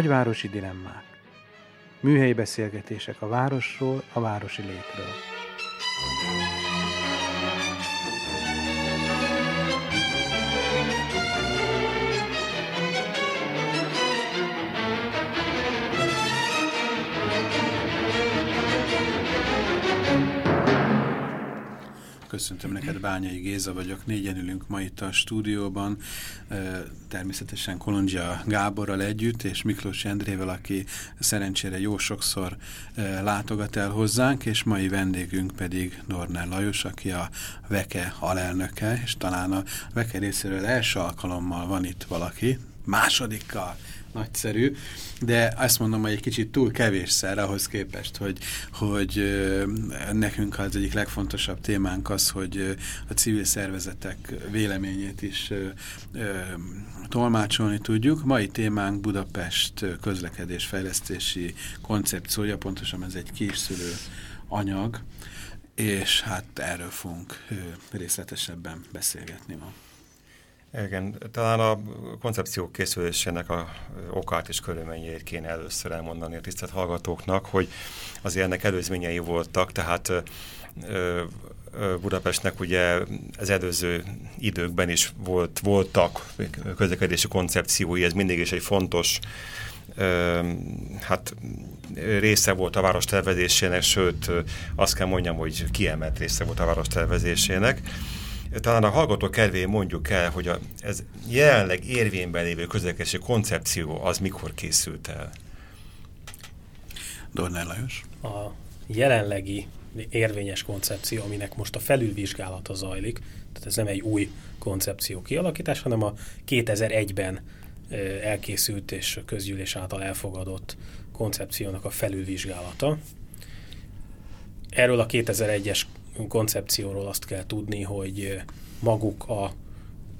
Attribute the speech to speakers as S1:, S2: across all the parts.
S1: Nagyvárosi dilemmák. Műhelyi beszélgetések a városról, a városi létről. Köszöntöm neked, Bányai Géza vagyok, négyen ülünk ma itt a stúdióban, természetesen Kolondzsia Gáborral együtt, és Miklós Endrével, aki szerencsére jó sokszor látogat el hozzánk, és mai vendégünk pedig Nornel Lajos, aki a Veke alelnöke, és talán a Veke részéről első alkalommal van itt valaki, másodikkal nagyszerű, de azt mondom, hogy egy kicsit túl kevésszer ahhoz képest, hogy, hogy nekünk az egyik legfontosabb témánk az, hogy a civil szervezetek véleményét is tolmácsolni tudjuk. Mai témánk Budapest közlekedésfejlesztési koncepciója, pontosan ez egy kísülő anyag, és hát erről fogunk részletesebben beszélgetni ma.
S2: Igen, talán a koncepció készülésének a okát és körülményeit kéne először elmondani a tisztelt hallgatóknak, hogy azért ennek előzményei voltak, tehát Budapestnek ugye az előző időkben is volt, voltak közlekedési koncepciói, ez mindig is egy fontos hát része volt a város tervezésének, sőt azt kell mondjam, hogy kiemelt része volt a város tervezésének talán a hallgató kedvé mondjuk el, hogy a, ez jelenleg érvényben lévő közlekedési koncepció az mikor készült el?
S1: Dornál Lajos?
S3: A jelenlegi érvényes koncepció, aminek most a felülvizsgálata zajlik, tehát ez nem egy új koncepció kialakítás, hanem a 2001-ben elkészült és közgyűlés által elfogadott koncepciónak a felülvizsgálata. Erről a 2001-es koncepcióról azt kell tudni, hogy maguk a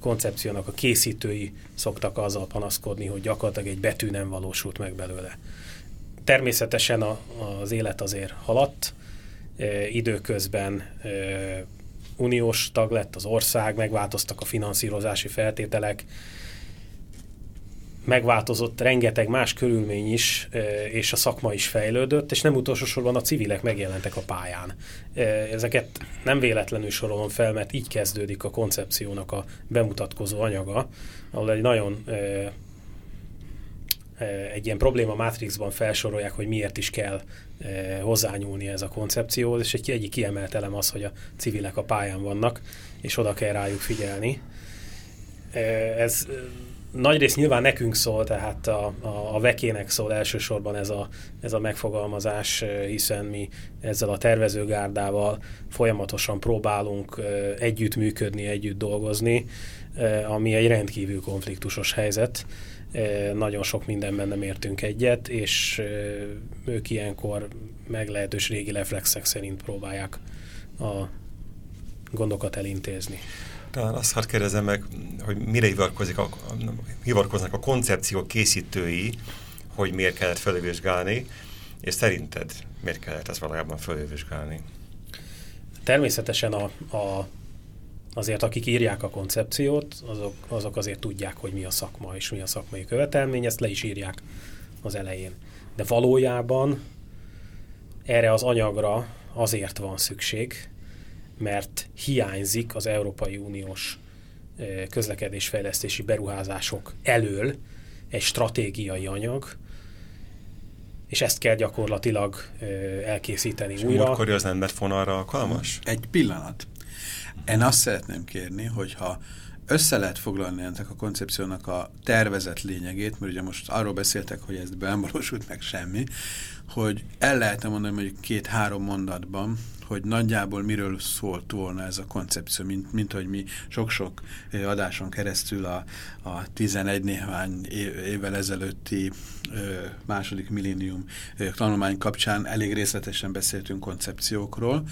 S3: koncepciónak a készítői szoktak azzal panaszkodni, hogy gyakorlatilag egy betű nem valósult meg belőle. Természetesen a, az élet azért haladt, e, időközben e, uniós tag lett az ország, megváltoztak a finanszírozási feltételek, megváltozott rengeteg más körülmény is, és a szakma is fejlődött, és nem utolsó sorban a civilek megjelentek a pályán. Ezeket nem véletlenül sorolom fel, mert így kezdődik a koncepciónak a bemutatkozó anyaga, ahol egy nagyon egy ilyen probléma Matrixban felsorolják, hogy miért is kell hozzányúlni ez a koncepcióhoz, és egy egyik kiemelt elem az, hogy a civilek a pályán vannak, és oda kell rájuk figyelni. Ez nagyrészt nyilván nekünk szól, tehát a, a, a vekének szól elsősorban ez a, ez a megfogalmazás, hiszen mi ezzel a tervezőgárdával folyamatosan próbálunk együtt működni, együtt dolgozni, ami egy rendkívül konfliktusos helyzet. Nagyon sok mindenben nem értünk egyet, és ők ilyenkor meglehetős régi reflexek szerint próbálják a gondokat elintézni.
S2: Talán azt hadd kérdezem meg, hogy mire hivatkozik a, hivatkoznak a koncepció készítői, hogy miért kellett felülvizsgálni, és szerinted miért kellett ezt valójában felülvizsgálni?
S3: Természetesen a, a, azért, akik írják a koncepciót, azok, azok azért tudják, hogy mi a szakma és mi a szakmai követelmény, ezt le is írják az elején. De valójában erre az anyagra azért van szükség, mert hiányzik az Európai Uniós közlekedésfejlesztési beruházások elől egy stratégiai anyag, és ezt kell gyakorlatilag elkészíteni
S2: és
S3: újra.
S2: Múltkori az nem lett volna arra alkalmas?
S1: Egy pillanat. Én azt szeretném kérni, hogyha össze lehet foglalni ennek a koncepciónak a tervezett lényegét, mert ugye most arról beszéltek, hogy ez nem valósult meg semmi, hogy el lehet -e mondani mondjuk két-három mondatban, hogy nagyjából miről szólt volna ez a koncepció, mint, mint hogy mi sok-sok adáson keresztül a, a 11 néhány évvel ezelőtti második millénium tanulmány kapcsán elég részletesen beszéltünk koncepciókról.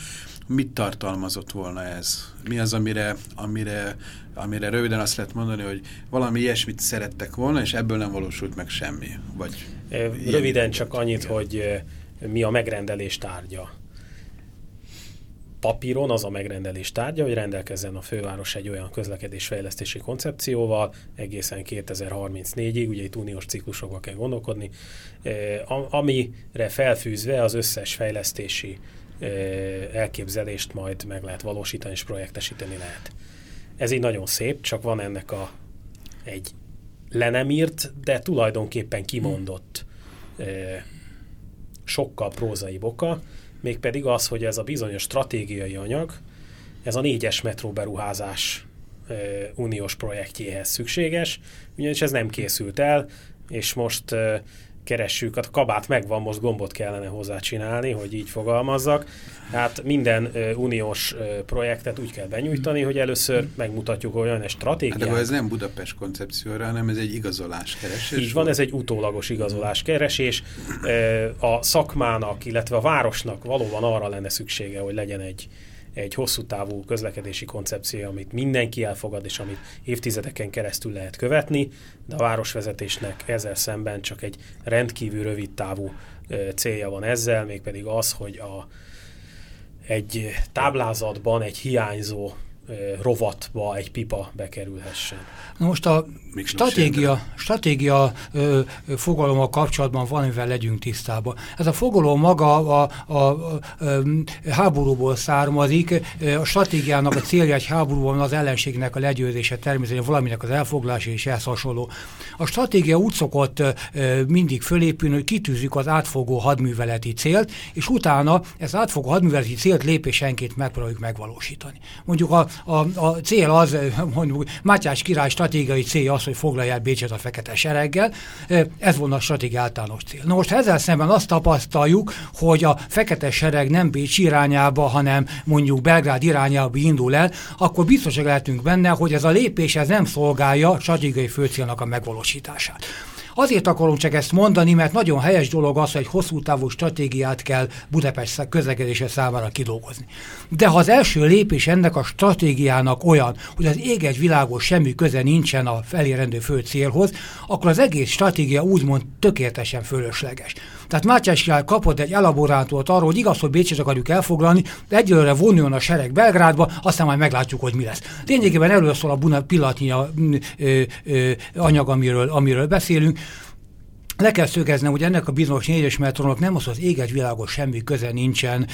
S1: Mit tartalmazott volna ez? Mi az, amire, amire, amire röviden azt lehet mondani, hogy valami ilyesmit szerettek volna, és ebből nem valósult meg semmi? Vagy
S3: Röviden csak annyit, Igen. hogy mi a megrendelés tárgya papíron az a megrendelés tárgya, hogy rendelkezzen a főváros egy olyan közlekedésfejlesztési koncepcióval egészen 2034-ig, ugye itt uniós ciklusokba kell gondolkodni, amire felfűzve az összes fejlesztési elképzelést majd meg lehet valósítani és projektesíteni lehet. Ez így nagyon szép, csak van ennek a egy le nem írt, de tulajdonképpen kimondott sokkal prózai boka, mégpedig az, hogy ez a bizonyos stratégiai anyag, ez a négyes metró beruházás uniós projektjéhez szükséges, ugyanis ez nem készült el, és most keressük, a kabát megvan, most gombot kellene hozzá csinálni, hogy így fogalmazzak. Hát minden uh, uniós uh, projektet úgy kell benyújtani, hogy először megmutatjuk olyan egy stratégiát.
S1: Hát de ez nem Budapest koncepcióra, hanem ez egy igazolás keresés.
S3: Így van, ez egy utólagos igazolás keresés. Uh, a szakmának, illetve a városnak valóban arra lenne szüksége, hogy legyen egy, egy hosszú távú közlekedési koncepció, amit mindenki elfogad, és amit évtizedeken keresztül lehet követni, de a városvezetésnek ezzel szemben csak egy rendkívül rövid távú célja van ezzel, mégpedig az, hogy a, egy táblázatban egy hiányzó rovatba egy pipa bekerülhessen.
S4: Na most a stratégia, stratégia ö, fogalommal kapcsolatban van, mivel legyünk tisztában. Ez a fogalom maga a, a, a, a háborúból származik, a stratégiának a célja egy háborúban az ellenségnek a legyőzése, természetesen valaminek az elfoglalása és ehhez hasonló. A stratégia úgy szokott ö, mindig fölépülni, hogy kitűzzük az átfogó hadműveleti célt, és utána ez átfogó hadműveleti célt lépésenként megpróbáljuk megvalósítani. Mondjuk a, a, a cél az, mondjuk Mátyás király stratégiai célja az, hogy foglalja el Bécset a fekete sereggel, ez volna a stratégia általános cél. Na most ezzel szemben azt tapasztaljuk, hogy a fekete sereg nem Bécs irányába, hanem mondjuk Belgrád irányába indul el, akkor biztosak lehetünk benne, hogy ez a lépés ez nem szolgálja stratégiai főcélnak a megvalósítását. Azért akarom csak ezt mondani, mert nagyon helyes dolog az, hogy hosszú távú stratégiát kell Budapest közlekedése számára kidolgozni. De ha az első lépés ennek a stratégiának olyan, hogy az ég egy világos semmi köze nincsen a felérendő fő célhoz, akkor az egész stratégia úgymond tökéletesen fölösleges. Tehát Mátyás király kapott egy elaborátot arról, hogy igaz, hogy Bécset akarjuk elfoglalni, de egyelőre vonuljon a sereg Belgrádba, aztán majd meglátjuk, hogy mi lesz. Lényegében erről szól a Buna pillanatnyi anyag, amiről, amiről beszélünk. Le kell szögeznem, hogy ennek a bizonyos négyes metrónak nem az az éget világos semmi köze nincsen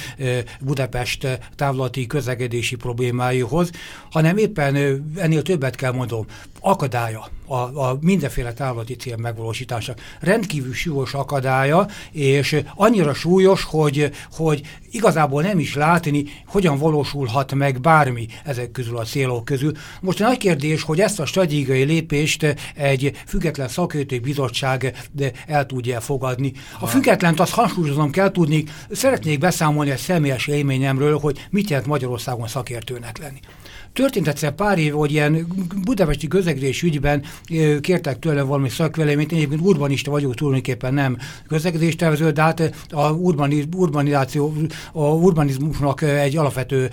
S4: Budapest távlati közlekedési problémáihoz, hanem éppen ennél többet kell mondom, akadálya a, a mindenféle távlati cél megvalósítása. Rendkívül súlyos akadálya, és annyira súlyos, hogy, hogy igazából nem is látni, hogyan valósulhat meg bármi ezek közül a célok közül. Most a nagy kérdés, hogy ezt a stratégiai lépést egy független szakértői bizottság el tudja fogadni. A függetlent azt hangsúlyozom kell tudni, szeretnék beszámolni egy személyes élményemről, hogy mit jelent Magyarországon szakértőnek lenni. Történt egyszer pár év, hogy ilyen budapesti közlekedés ügyben kértek tőlem valami szakvéleményt, én egyébként urbanista vagyok tulajdonképpen nem közlekedéstervező, de hát a urbaniz, urbanizáció, a urbanizmusnak egy alapvető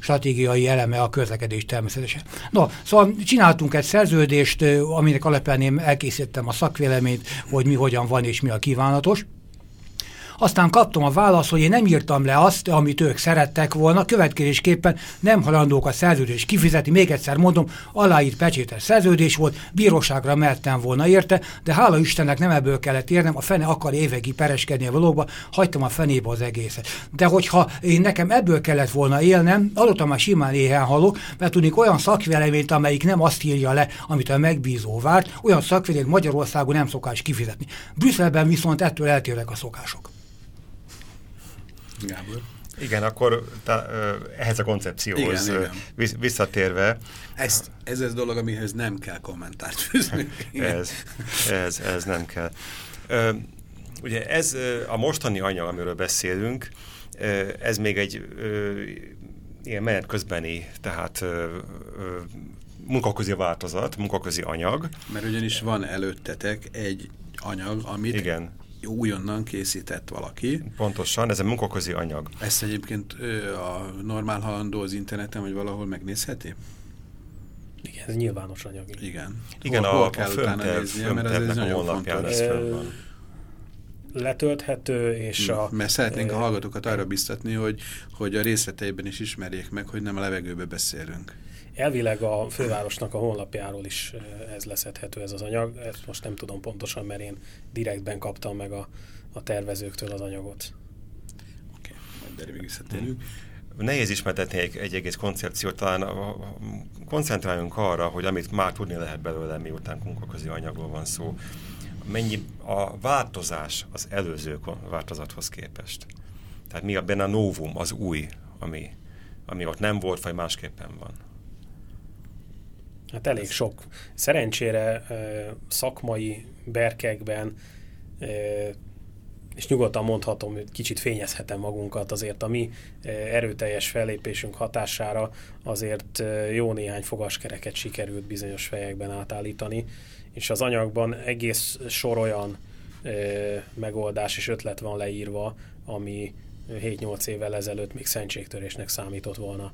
S4: stratégiai eleme a közlekedés természetesen. No, szóval csináltunk egy szerződést, aminek alapján én elkészítettem a szakvéleményt, hogy mi hogyan van és mi a kívánatos. Aztán kaptam a választ, hogy én nem írtam le azt, amit ők szerettek volna, következésképpen nem halandók a szerződés kifizetni, még egyszer mondom, aláírt pecsétes szerződés volt, bíróságra mertem volna érte, de hála Istennek nem ebből kellett érnem, a fene akar évekig pereskedni a valóba, hagytam a fenébe az egészet. De hogyha én nekem ebből kellett volna élnem, adottam már simán éhen halok, mert tudnék olyan szakvéleményt, amelyik nem azt írja le, amit a megbízó várt, olyan szakvéleményt Magyarországon nem szokás kifizetni. Brüsszelben viszont ettől eltérnek a szokások.
S2: Gábor. Igen, akkor ta, ehhez a koncepcióhoz igen, igen. visszatérve.
S1: Ez, ez az dolog, amihez nem kell kommentárt fűzni.
S2: ez, ez, ez nem kell. Ugye ez a mostani anyag, amiről beszélünk, ez még egy ilyen menet közbeni, tehát munkaközi változat, munkaközi anyag.
S1: Mert ugyanis van előttetek egy anyag, amit Igen újonnan készített valaki.
S2: Pontosan, ez a munkaközi anyag.
S1: Ezt egyébként a normál halandó az interneten, vagy valahol megnézheti?
S3: Igen, ez nyilvános anyag.
S1: Igen.
S2: Igen, hol, a, hol kell a utána néznie, mert ez, ez nagyon fontos. Ez
S3: letölthető, és a...
S1: Mert szeretnénk a hallgatókat arra biztatni, hogy, hogy a részleteiben is ismerjék meg, hogy nem a levegőbe beszélünk.
S3: Elvileg a fővárosnak a honlapjáról is ez leszedhető ez az anyag. Ezt most nem tudom pontosan, mert én direktben kaptam meg a, a tervezőktől az anyagot.
S1: Oké, okay, majd visszatérünk.
S2: Nehéz ismertetni egy, egy egész koncepciót, talán koncentráljunk arra, hogy amit már tudni lehet belőle, miután munkaközi anyagról van szó, mennyi a változás az előző változathoz képest. Tehát mi a benne a novum, az új, ami, ami ott nem volt, vagy másképpen van.
S3: Hát elég sok. Szerencsére szakmai berkekben és nyugodtan mondhatom, hogy kicsit fényezhetem magunkat, azért a mi erőteljes fellépésünk hatására azért jó néhány fogaskereket sikerült bizonyos fejekben átállítani, és az anyagban egész sor olyan megoldás és ötlet van leírva, ami 7-8 évvel ezelőtt még szentségtörésnek számított volna.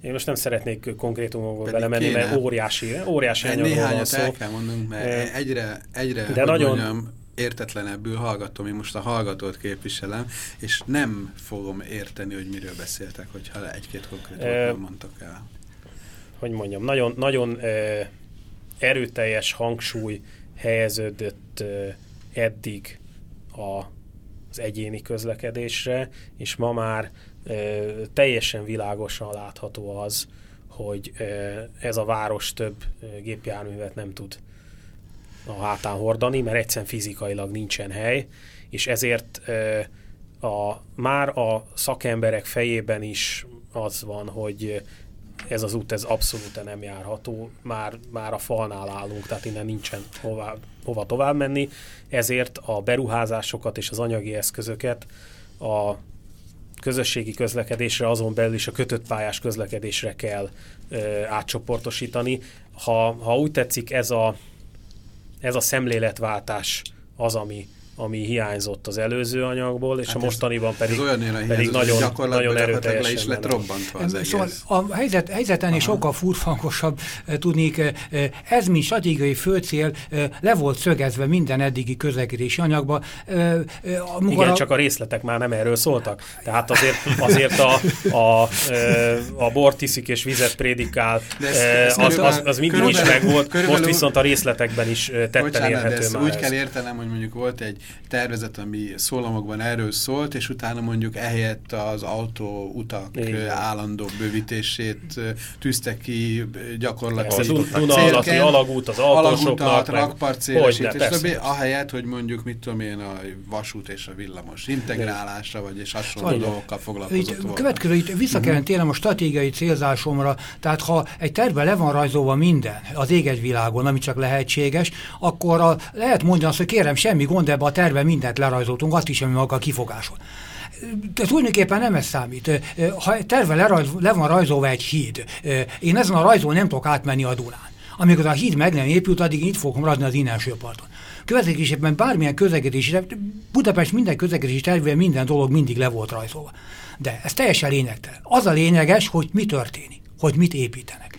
S3: Én most nem szeretnék konkrétumokba belemenni, mert óriási, óriási
S1: anyagról van szó. el kell mondunk, mert egyre, egyre de nagyon, mondjam, értetlenebbül hallgatom, én most a hallgatót képviselem, és nem fogom érteni, hogy miről beszéltek, hogyha egy-két konkrét e, mondtak el.
S3: Hogy mondjam, nagyon, nagyon e, erőteljes hangsúly helyeződött e, eddig a, az egyéni közlekedésre, és ma már teljesen világosan látható az, hogy ez a város több gépjárművet nem tud a hátán hordani, mert egyszerűen fizikailag nincsen hely, és ezért a, már a szakemberek fejében is az van, hogy ez az út ez abszolút nem járható, már, már a falnál állunk, tehát innen nincsen hova, hova tovább menni, ezért a beruházásokat és az anyagi eszközöket a közösségi közlekedésre, azon belül is a kötött pályás közlekedésre kell ö, átcsoportosítani. Ha, ha úgy tetszik, ez a, ez a szemléletváltás az, ami, ami hiányzott az előző anyagból, és hát a mostaniban pedig, ez olyan pedig nagyon, nagyon erőteljesen le is
S1: lett robbantva az
S4: Szóval egész. a helyzet, helyzeten is sokkal furfangosabb tudnék, ez mint stratégiai főcél le volt szögezve minden eddigi közlekedési anyagba.
S3: Igen, a... csak a részletek már nem erről szóltak. Tehát azért, azért a, a, a bort iszik és vizet prédikál, ez, az, az, az mindig is megvolt, most viszont a részletekben is tetten érhető
S1: már Úgy ez. kell értenem, hogy mondjuk volt egy tervezet, ami szólamokban erről szólt, és utána mondjuk ehelyett az autóutak Igen. állandó bővítését tűzte ki gyakorlatilag.
S3: Ez a Duna alatti alagút az autósoknak.
S1: rakparcélesítés, többi, ahelyett, hogy mondjuk mit tudom én, a vasút és a villamos integrálása, vagy és hasonló Olyan. dolgokkal foglalkozott volna.
S4: Következő, itt vissza kellene térnem a stratégiai célzásomra, tehát ha egy tervben le van rajzolva minden az ég egy világon, ami csak lehetséges, akkor a, lehet mondani azt, hogy kérem, semmi gond, ebbe a terve mindent lerajzoltunk, azt is, ami maga a kifogásol. De tulajdonképpen nem ez számít. Ha terve lerajz, le van rajzolva egy híd, én ezen a rajzol nem tudok átmenni a Dunán. Amikor a híd meg nem épült, addig itt fogok maradni az innenső parton. Közlekedésében bármilyen közlekedési, Budapest minden közlekedési tervében minden dolog mindig le volt rajzolva. De ez teljesen lényegtelen. Az a lényeges, hogy mi történik, hogy mit építenek.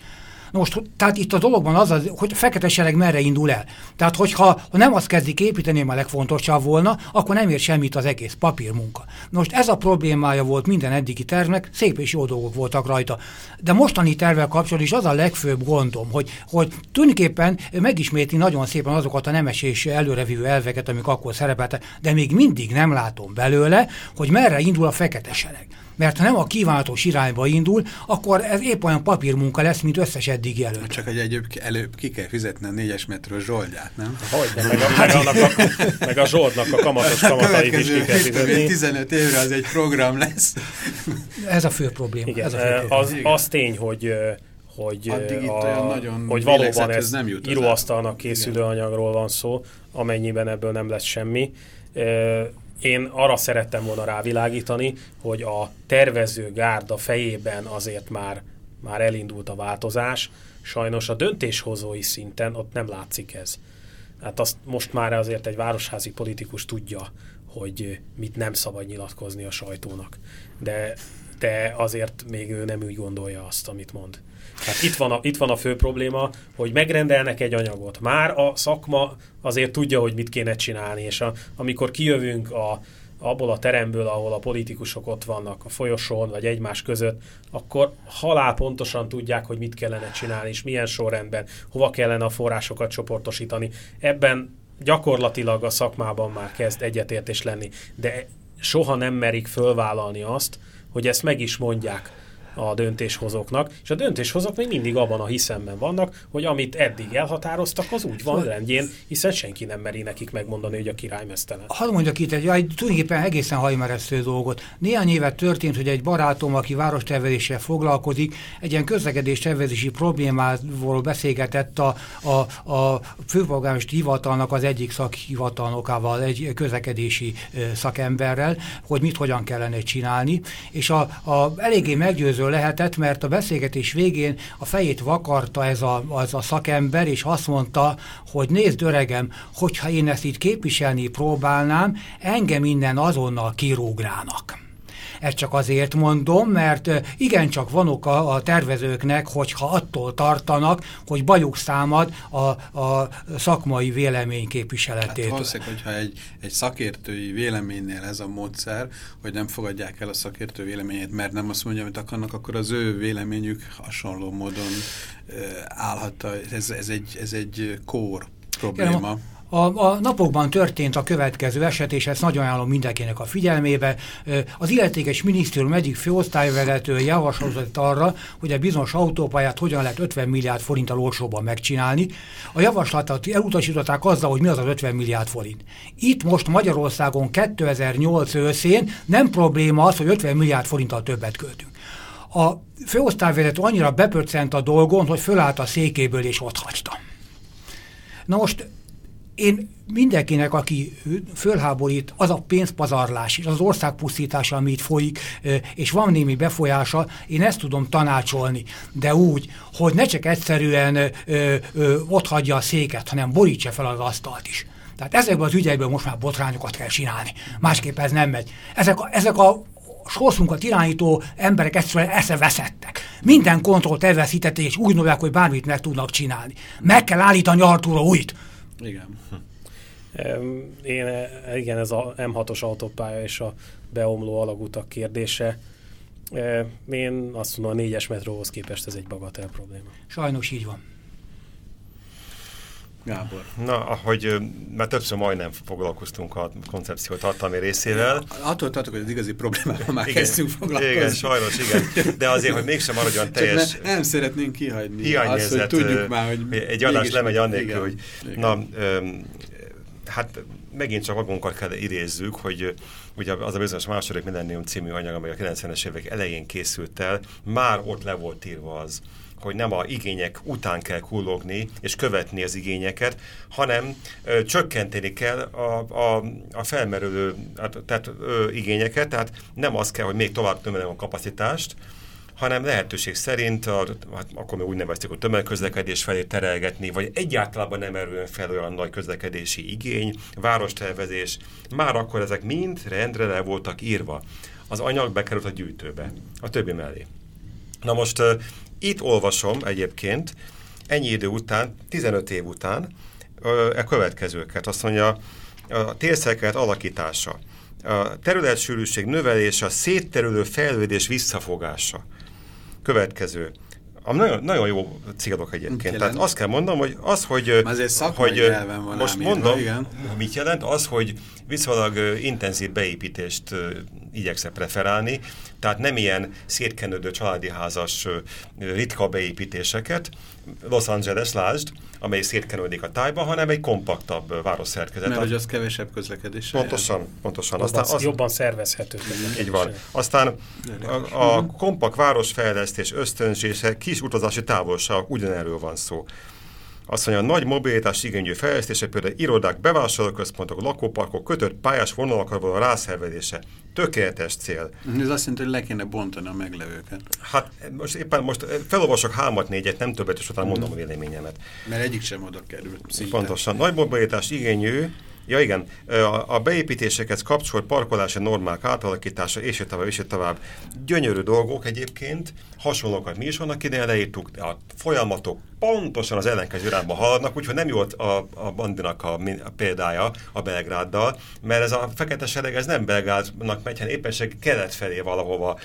S4: Na most, tehát itt a dologban az, az hogy a fekete sereg merre indul el. Tehát, hogyha ha nem azt kezdik építeni, a legfontosabb volna, akkor nem ér semmit az egész papírmunka. Na most ez a problémája volt minden eddigi tervnek, szép és jó dolgok voltak rajta. De mostani tervvel kapcsolatban is az a legfőbb gondom, hogy, hogy tulajdonképpen megismétli nagyon szépen azokat a nemes és előrevívő elveket, amik akkor szerepeltek, de még mindig nem látom belőle, hogy merre indul a fekete sereg mert ha nem a kívánatos irányba indul, akkor ez épp olyan papírmunka lesz, mint összes eddig jelölt.
S1: Csak egy egyéb előbb ki kell fizetni a négyes metró zsoldját, nem?
S3: Hogy, de meg a, meg, annak a, meg a zsoldnak a kamatos kamatait is ki kell fizetni.
S1: 15 évre az egy program lesz.
S4: Ez a fő probléma.
S3: Igen,
S4: ez a
S3: fő probléma. Az, az tény, hogy hogy, a, hogy valóban ez nem íróasztalnak készülő anyagról van szó, amennyiben ebből nem lesz semmi én arra szerettem volna rávilágítani, hogy a tervező gárda fejében azért már, már elindult a változás, sajnos a döntéshozói szinten ott nem látszik ez. Hát azt most már azért egy városházi politikus tudja, hogy mit nem szabad nyilatkozni a sajtónak. De de azért még ő nem úgy gondolja azt, amit mond. Tehát itt van, a, itt van a fő probléma, hogy megrendelnek egy anyagot. Már a szakma azért tudja, hogy mit kéne csinálni, és a, amikor kijövünk a, abból a teremből, ahol a politikusok ott vannak a folyosón, vagy egymás között, akkor halál pontosan tudják, hogy mit kellene csinálni, és milyen sorrendben, hova kellene a forrásokat csoportosítani. Ebben gyakorlatilag a szakmában már kezd egyetértés lenni, de soha nem merik fölvállalni azt, hogy ezt meg is mondják a döntéshozóknak, és a döntéshozók még mindig abban a hiszemben vannak, hogy amit eddig elhatároztak, az úgy van rendjén, hiszen senki nem meri nekik megmondani, hogy a király mesztelen.
S4: Hadd mondjak itt egy, egy tulajdonképpen egészen hajmeresztő dolgot. Néhány évet történt, hogy egy barátom, aki várostervezéssel foglalkozik, egy ilyen közlekedés tervezési problémával beszélgetett a, a, a főpolgármesteri hivatalnak az egyik szakhivatalnokával, egy közlekedési szakemberrel, hogy mit hogyan kellene csinálni, és a, a eléggé meggyőző lehetett, mert a beszélgetés végén a fejét vakarta ez a, az a szakember, és azt mondta, hogy nézd öregem, hogyha én ezt itt képviselni próbálnám, engem innen azonnal kirúgnának. Ezt csak azért mondom, mert igencsak van oka a tervezőknek, hogyha attól tartanak, hogy bajuk számad a, a szakmai vélemény képviseletétől. Hát
S1: valószínűleg, hogyha egy, egy szakértői véleménynél ez a módszer, hogy nem fogadják el a szakértő véleményét, mert nem azt mondja, amit akarnak, akkor az ő véleményük hasonló módon állhat. Ez, ez, egy, ez egy kór probléma.
S4: A, a napokban történt a következő eset, és ezt nagyon ajánlom mindenkinek a figyelmébe. Az illetékes minisztérium egyik főosztályvezető javaslatot arra, hogy a bizonyos autópályát hogyan lehet 50 milliárd forinttal olcsóban megcsinálni. A javaslatot elutasították azzal, hogy mi az az 50 milliárd forint. Itt most Magyarországon 2008 őszén nem probléma az, hogy 50 milliárd forinttal többet költünk. A főosztályvezető annyira bepörcent a dolgon, hogy fölállt a székéből és ott hagyta. Na most én mindenkinek, aki fölháborít, az a pénzpazarlás és az országpusztítása, ami itt folyik, és van némi befolyása, én ezt tudom tanácsolni, de úgy, hogy ne csak egyszerűen ö, ott hagyja a széket, hanem borítsa fel az asztalt is. Tehát ezekben az ügyekben most már botrányokat kell csinálni. Másképp ez nem megy. Ezek a, ezek a sorszunkat irányító emberek egyszerűen eszeveszettek. Minden kontrollt elveszítették, és úgy gondolják, hogy bármit meg tudnak csinálni. Meg kell állítani Artúra újt.
S1: Igen.
S3: Én, igen, ez a M6-os autópálya és a beomló alagutak kérdése. Én azt mondom, a négyes metróhoz képest ez egy bagatel probléma.
S4: Sajnos így van.
S1: Gábor.
S2: Na, ahogy már többször majdnem foglalkoztunk a koncepció tartalmi részével.
S1: Attól tartok, hogy az igazi problémával már igen, kezdtünk foglalkozni.
S2: Igen, sajnos, igen. De azért, hogy mégsem maradjon teljes...
S1: ne, nem szeretnénk kihagyni azt, hogy tudjuk már, hogy...
S2: Egy adás lemegy annélkül, hogy... Igen. Na, öm, hát megint csak magunkat kell idézzük, hogy ugye az a bizonyos második Millennium című anyag, amely a 90-es évek elején készült el, már ott le volt írva az, hogy nem a igények után kell kullogni és követni az igényeket, hanem ö, csökkenteni kell a, a, a felmerülő tehát, ö, igényeket, tehát nem az kell, hogy még tovább növelem a kapacitást, hanem lehetőség szerint, a, hát akkor még úgy nevezték, hogy tömegközlekedés felé terelgetni, vagy egyáltalán nem erően fel olyan nagy közlekedési igény, várostervezés, már akkor ezek mind rendre le voltak írva. Az anyag bekerült a gyűjtőbe, a többi mellé. Na most itt olvasom egyébként, ennyi idő után, 15 év után, a következőket. Azt mondja, a térszerkelet alakítása, a területsűrűség növelése, a szétterülő fejlődés visszafogása. Következő. A nagyon, nagyon jó célok egyébként. Jelent? Tehát azt kell mondom, hogy az, hogy...
S1: hogy van
S2: most mondom, igen. mit jelent? Az, hogy viszonylag intenzív beépítést igyekszem preferálni, tehát nem ilyen szétkenődő családi házas ritka beépítéseket, Los Angeles, lásd, amely szétkenődik a tájba, hanem egy kompaktabb városszerkezet.
S1: Mert hogy az kevesebb közlekedés.
S2: Pontosan, pontosan.
S3: Jobban, Aztán az, jobban szervezhető.
S2: Így van. Aztán a, a kompakt városfejlesztés ösztönzése, kis utazási távolság, ugyanerről van szó. Azt mondja, a nagy mobilitás igényű fejlesztése, például irodák, bevásárlóközpontok, lakóparkok, kötött pályás vonalakra való rászervezése. Tökéletes cél.
S1: Ez azt jelenti, hogy le kéne bontani a meglevőket.
S2: Hát most éppen most felolvasok hámat négyet, nem többet, és utána mondom a véleményemet.
S1: Mert egyik sem oda kerül.
S2: Szinte. Pontosan. Nagy mobilitás igényű Ja igen, a, a beépítésekhez kapcsolt parkolási normák átalakítása, és tovább, és tovább. Gyönyörű dolgok egyébként, hasonlókat mi is vannak ide leírtuk, a folyamatok pontosan az ellenkező irányba haladnak, úgyhogy nem jó a, a bandinak a, a példája a Belgráddal, mert ez a fekete sereg ez nem Belgrádnak megy, hanem éppenség kelet felé valahova,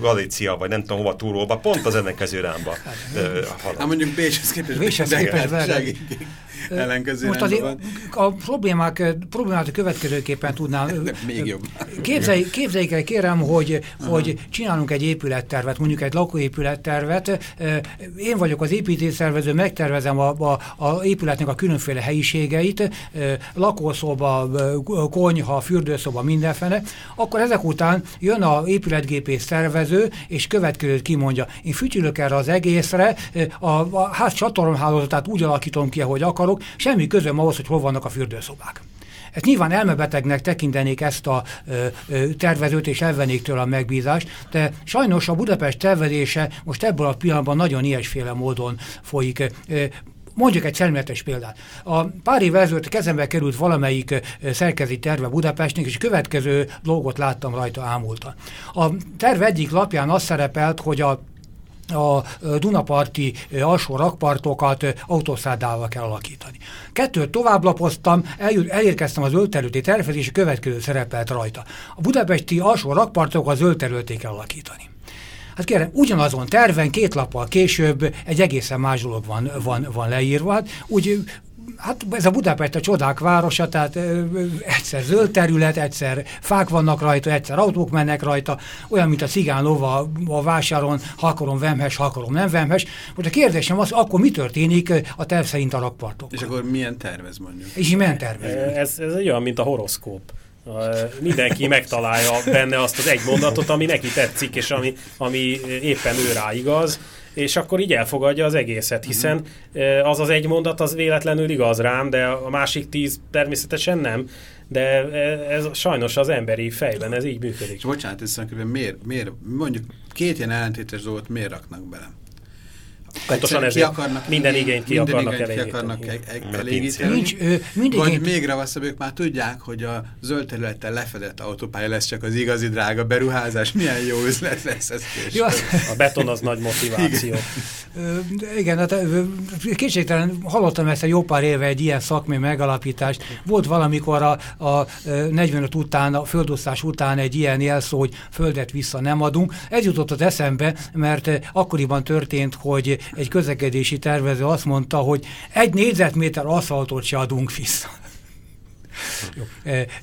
S2: Galícia, vagy nem tudom hova túróba, pont az ellenkező irányba
S1: halad. Hát mondjuk Bécshez képest,
S4: Bécshez képest ellenkező Most azért a problémák, problémát a következőképpen tudnám.
S1: Még jobb.
S4: Képzelj, képzeljék el, kérem, hogy, hogy csinálunk egy épülettervet, mondjuk egy lakóépülettervet. Én vagyok az építésszervező, megtervezem a, a, a épületnek a különféle helyiségeit, lakószoba, konyha, fürdőszoba, mindenfene. Akkor ezek után jön a épületgépész szervező, és következőt kimondja. Én fütyülök erre az egészre, a, a ház csatornhálózatát úgy alakítom ki, ahogy akarok, dolog, semmi közöm ahhoz, hogy hol vannak a fürdőszobák. Ez nyilván elmebetegnek tekintenék ezt a ö, ö, tervezőt, és elvennék tőle a megbízást, de sajnos a Budapest tervezése most ebből a pillanatban nagyon ilyesféle módon folyik. Ö, Mondjuk egy szemléletes példát. A pár évvel ezelőtt kezembe került valamelyik szerkezi terve Budapestnek, és következő dolgot láttam rajta ámultan. A terve egyik lapján az szerepelt, hogy a a Dunaparti alsó rakpartokat autószádával kell alakítani. Kettőt tovább lapoztam, elérkeztem az zöldterületi tervhez, és a következő szerepelt rajta. A budapesti alsó rakpartokat zöldterülté kell alakítani. Hát kérem, ugyanazon terven két lappal később egy egészen más dolog van, van, van leírva. Hát úgy hát ez a Budapest a csodák városa, tehát egyszer zöld terület, egyszer fák vannak rajta, egyszer autók mennek rajta, olyan, mint a cigán lova a vásáron, ha akarom vemhes, ha akarom nem vemhes. Most a kérdésem az, akkor mi történik a terv szerint a rakpartok?
S1: És akkor milyen tervez mondjuk?
S4: És milyen tervez?
S3: Ez, ez olyan, mint a horoszkóp. Mindenki megtalálja benne azt az egy mondatot, ami neki tetszik, és ami, ami éppen ő rá igaz és akkor így elfogadja az egészet, mhm. hiszen az az egy mondat az véletlenül igaz rám, de a másik tíz természetesen nem, de ez sajnos az emberi fejben ez így működik. És
S1: bocsánat, ez miért, miért, mondjuk két ilyen ellentétes dolgot miért raknak bele?
S3: Pontosan ezért akarnak, minden igényt ki minden akarnak igényt elégíteni. Ki akarnak
S1: e- elégíteni. Nincs, ő, mindig Vagy még ravaszabb, ők már tudják, hogy a zöld területtel lefedett autópálya lesz csak az igazi drága beruházás. Milyen jó üzlet lesz ez
S3: jó, A beton az nagy motiváció.
S4: Igen, igen hát kétségtelen hallottam ezt a jó pár éve egy ilyen szakmai megalapítást. Volt valamikor a, a 45 után, a földosztás után egy ilyen jelszó, hogy földet vissza nem adunk. Ez jutott az eszembe, mert akkoriban történt, hogy egy közlekedési tervező azt mondta, hogy egy négyzetméter aszfaltot se adunk vissza.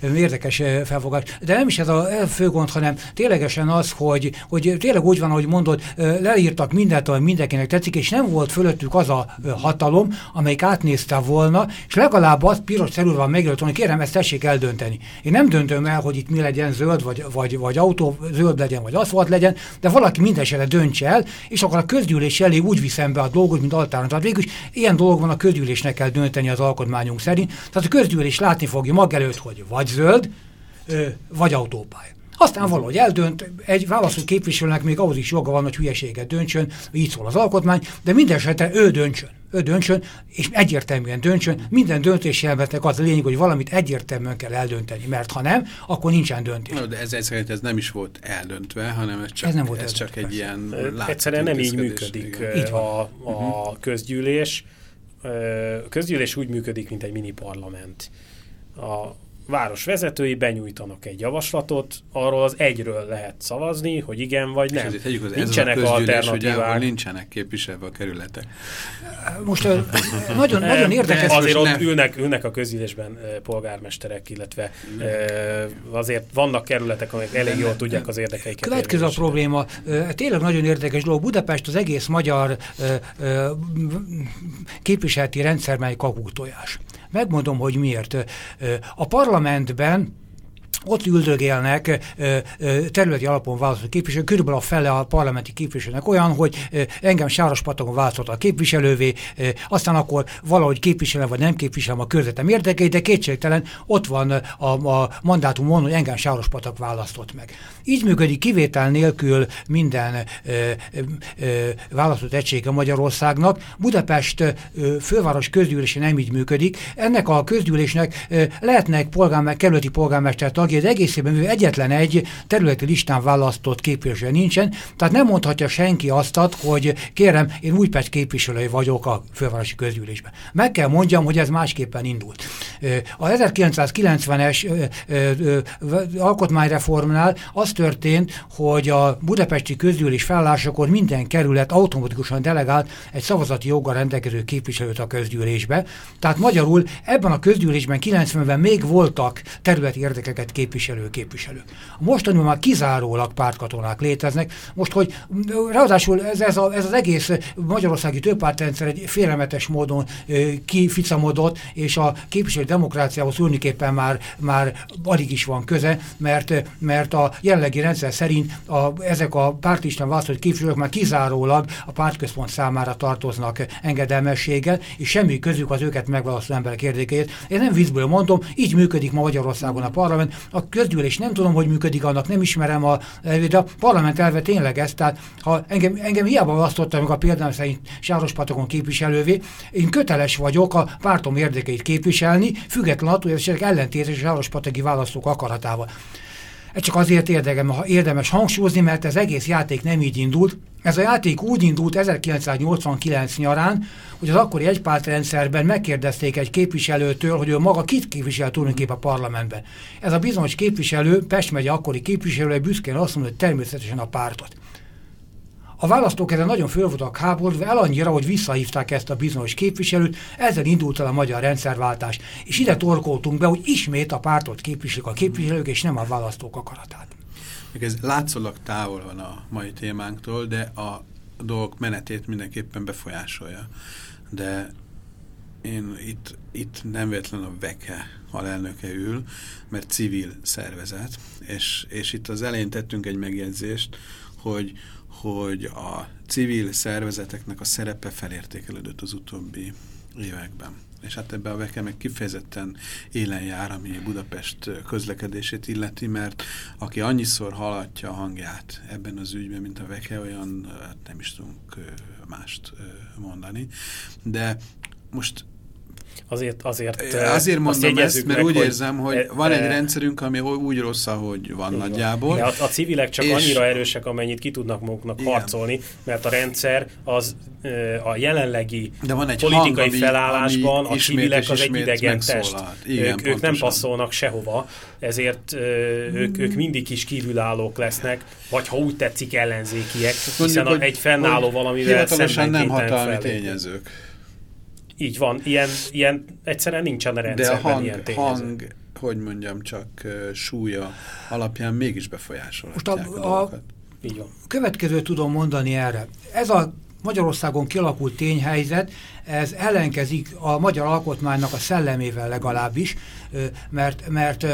S4: Érdekes felfogás. De nem is ez a fő gond, hanem ténylegesen az, hogy, hogy tényleg úgy van, ahogy mondod, leírtak mindent, ami mindenkinek tetszik, és nem volt fölöttük az a hatalom, amelyik átnézte volna, és legalább az piros szerűr van megjelölt, hogy kérem, ezt tessék eldönteni. Én nem döntöm el, hogy itt mi legyen zöld, vagy, vagy, vagy autó zöld legyen, vagy aszfalt legyen, de valaki mindenesetre döntse el, és akkor a közgyűlés elé úgy viszem be a dolgot, mint alternatív. Végül ilyen dolog van, a közgyűlésnek kell dönteni az alkotmányunk szerint. Tehát a közgyűlés látni fog fogja mag előtt, hogy vagy zöld, vagy autópálya. Aztán valahogy eldönt, egy választó képviselőnek még ahhoz is joga van, hogy hülyeséget döntsön, így szól az alkotmány, de minden esetre ő döntsön. Ő döntsön, és egyértelműen döntsön. Minden döntés jelmetnek az a lényeg, hogy valamit egyértelműen kell eldönteni, mert ha nem, akkor nincsen döntés.
S1: No, de ez egyszerűen ez nem is volt eldöntve, hanem ez csak, ez nem volt ez csak egy ilyen
S3: Egyszerűen nem így működik így a, a uh-huh. közgyűlés. A közgyűlés úgy működik, mint egy mini parlament a város vezetői benyújtanak egy javaslatot, arról az egyről lehet szavazni, hogy igen vagy nem. És az, nincsenek
S1: ez alternatívák. Ugye, nincsenek képviselve a kerületek.
S4: Most nagyon, nagyon érdekes.
S3: Azért ott ülnek, ülnek a közgyűlésben polgármesterek, illetve azért vannak kerületek, amelyek elég jól tudják az érdekeiket.
S4: Következő a probléma. Tényleg nagyon érdekes dolog. Budapest az egész magyar képviseleti rendszer, mely kakuktojás. Megmondom, hogy miért. A parlamentben ott üldögélnek területi alapon választott képviselők, körülbelül a fele a parlamenti képviselőnek olyan, hogy engem Sárospatagon választott a képviselővé, aztán akkor valahogy képviselem vagy nem képviselem a körzetem érdekeit, de kétségtelen ott van a, a mandátumon, hogy engem Sárospatak választott meg. Így működik kivétel nélkül minden ö, ö, választott egysége Magyarországnak. Budapest ö, főváros közgyűlése nem így működik. Ennek a közgyűlésnek ö, lehetnek polgármester, kerületi polgármester tagja, de egészében egyetlen egy területi listán választott képviselő nincsen, tehát nem mondhatja senki azt, hogy kérem, én Újpest képviselői vagyok a fővárosi közgyűlésben. Meg kell mondjam, hogy ez másképpen indult. A 1990-es alkotmányreformnál az történt, hogy a budapesti közgyűlés felállásakor minden kerület automatikusan delegált egy szavazati joggal rendelkező képviselőt a közgyűlésbe. Tehát magyarul ebben a közgyűlésben 90-ben még voltak területi érdekeket képviselő képviselők. Mostani már kizárólag pártkatonák léteznek. Most, hogy ráadásul ez, ez, a, ez az egész magyarországi többpártrendszer egy félelmetes módon kificamodott, és a képviselő demokráciához tulajdonképpen már, már alig is van köze, mert, mert a jelenlegi rendszer szerint a, ezek a pártisten választott képviselők már kizárólag a pártközpont számára tartoznak engedelmességgel, és semmi közük az őket megválasztó emberek érdekeit. Én nem vízből mondom, így működik ma Magyarországon a parlament. A közgyűlés nem tudom, hogy működik annak, nem ismerem a, de a parlament elve tényleg ez, tehát ha engem, engem hiába választottam a példám szerint Sárospatokon képviselővé, én köteles vagyok a pártom érdekeit képviselni, független attól, hogy esetleg ellentétes Sárospatagi választók akaratával. Ez csak azért érdemes hangsúlyozni, mert ez egész játék nem így indult. Ez a játék úgy indult 1989 nyarán, hogy az akkori egypártrendszerben megkérdezték egy képviselőtől, hogy ő maga kit képvisel tulajdonképpen a parlamentben. Ez a bizonyos képviselő, Pest megye akkori képviselő, büszkén azt mondta, hogy természetesen a pártot. A választók ezen nagyon föl voltak háborodva, el annyira, hogy visszahívták ezt a bizonyos képviselőt, ezzel indult el a magyar rendszerváltás. És ide torkoltunk be, hogy ismét a pártot képviselik a képviselők, és nem a választók akaratát.
S1: Ez látszólag távol van a mai témánktól, de a dolgok menetét mindenképpen befolyásolja. De én itt, itt nem véletlenül a VEKE alelnöke ül, mert civil szervezet, és, és itt az elején tettünk egy megjegyzést, hogy, hogy a civil szervezeteknek a szerepe felértékelődött az utóbbi években. És hát ebben a veke kifejezetten élen jár, ami Budapest közlekedését illeti, mert aki annyiszor hallatja a hangját ebben az ügyben, mint a veke, olyan hát nem is tudunk mást mondani. De most
S3: Azért, azért,
S1: azért mondom ezt, mert meg, úgy érzem, hogy e, van egy rendszerünk, ami úgy rossz, ahogy van nagyjából.
S3: De a, a civilek csak és, annyira erősek, amennyit ki tudnak maguknak igen. harcolni, mert a rendszer az a jelenlegi de van egy politikai hang, felállásban ami a civilek az egy idegen test. Igen, ők, ők nem passzolnak sehova, ezért ők, ők mindig is kívülállók lesznek, vagy ha úgy tetszik ellenzékiek, hiszen Mondjuk, egy fennálló valamivel szemben
S1: nem hatalmi tényezők.
S3: Így van, ilyen, ilyen egyszerűen nincsen a rendszerben
S1: De a hang,
S3: ilyen
S1: tényező. hang, hogy mondjam, csak uh, súlya alapján mégis befolyásolhatják Most a, a, a
S4: Így van. Következő tudom mondani erre. Ez a Magyarországon kialakult tényhelyzet, ez ellenkezik a magyar alkotmánynak a szellemével legalábbis, mert, mert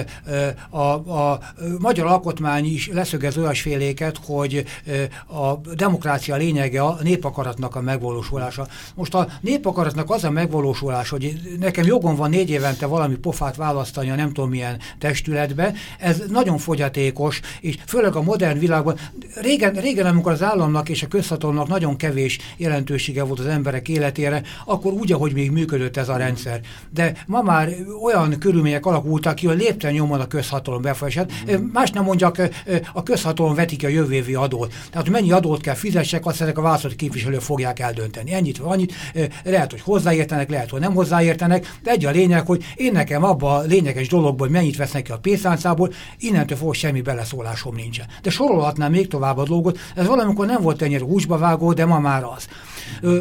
S4: a, a magyar alkotmány is leszögez olyasféléket, hogy a demokrácia lényege a népakaratnak a megvalósulása. Most a népakaratnak az a megvalósulás, hogy nekem jogom van négy évente valami pofát választani a nem tudom milyen testületbe, ez nagyon fogyatékos, és főleg a modern világban, régen, régen amikor az államnak és a közhatalomnak nagyon kevés jelentősége volt az emberek életére, akkor úgy, ahogy még működött ez a rendszer. De ma már olyan körülmények alakultak ki, hogy lépten nyomon a közhatalom befolyását. Mm. Más nem mondjak, a közhatalom vetik a jövő adót. Tehát, hogy mennyi adót kell fizessek, azt ezek a választott képviselők fogják eldönteni. Ennyit vagy annyit. Lehet, hogy hozzáértenek, lehet, hogy nem hozzáértenek, de egy a lényeg, hogy én nekem abban a lényeges dologból, hogy mennyit vesznek ki a pénztáncából, innentől fog semmi beleszólásom nincsen. De sorolhatnám még tovább a dolgot. Ez valamikor nem volt ennyire húsba vágó, de ma már az.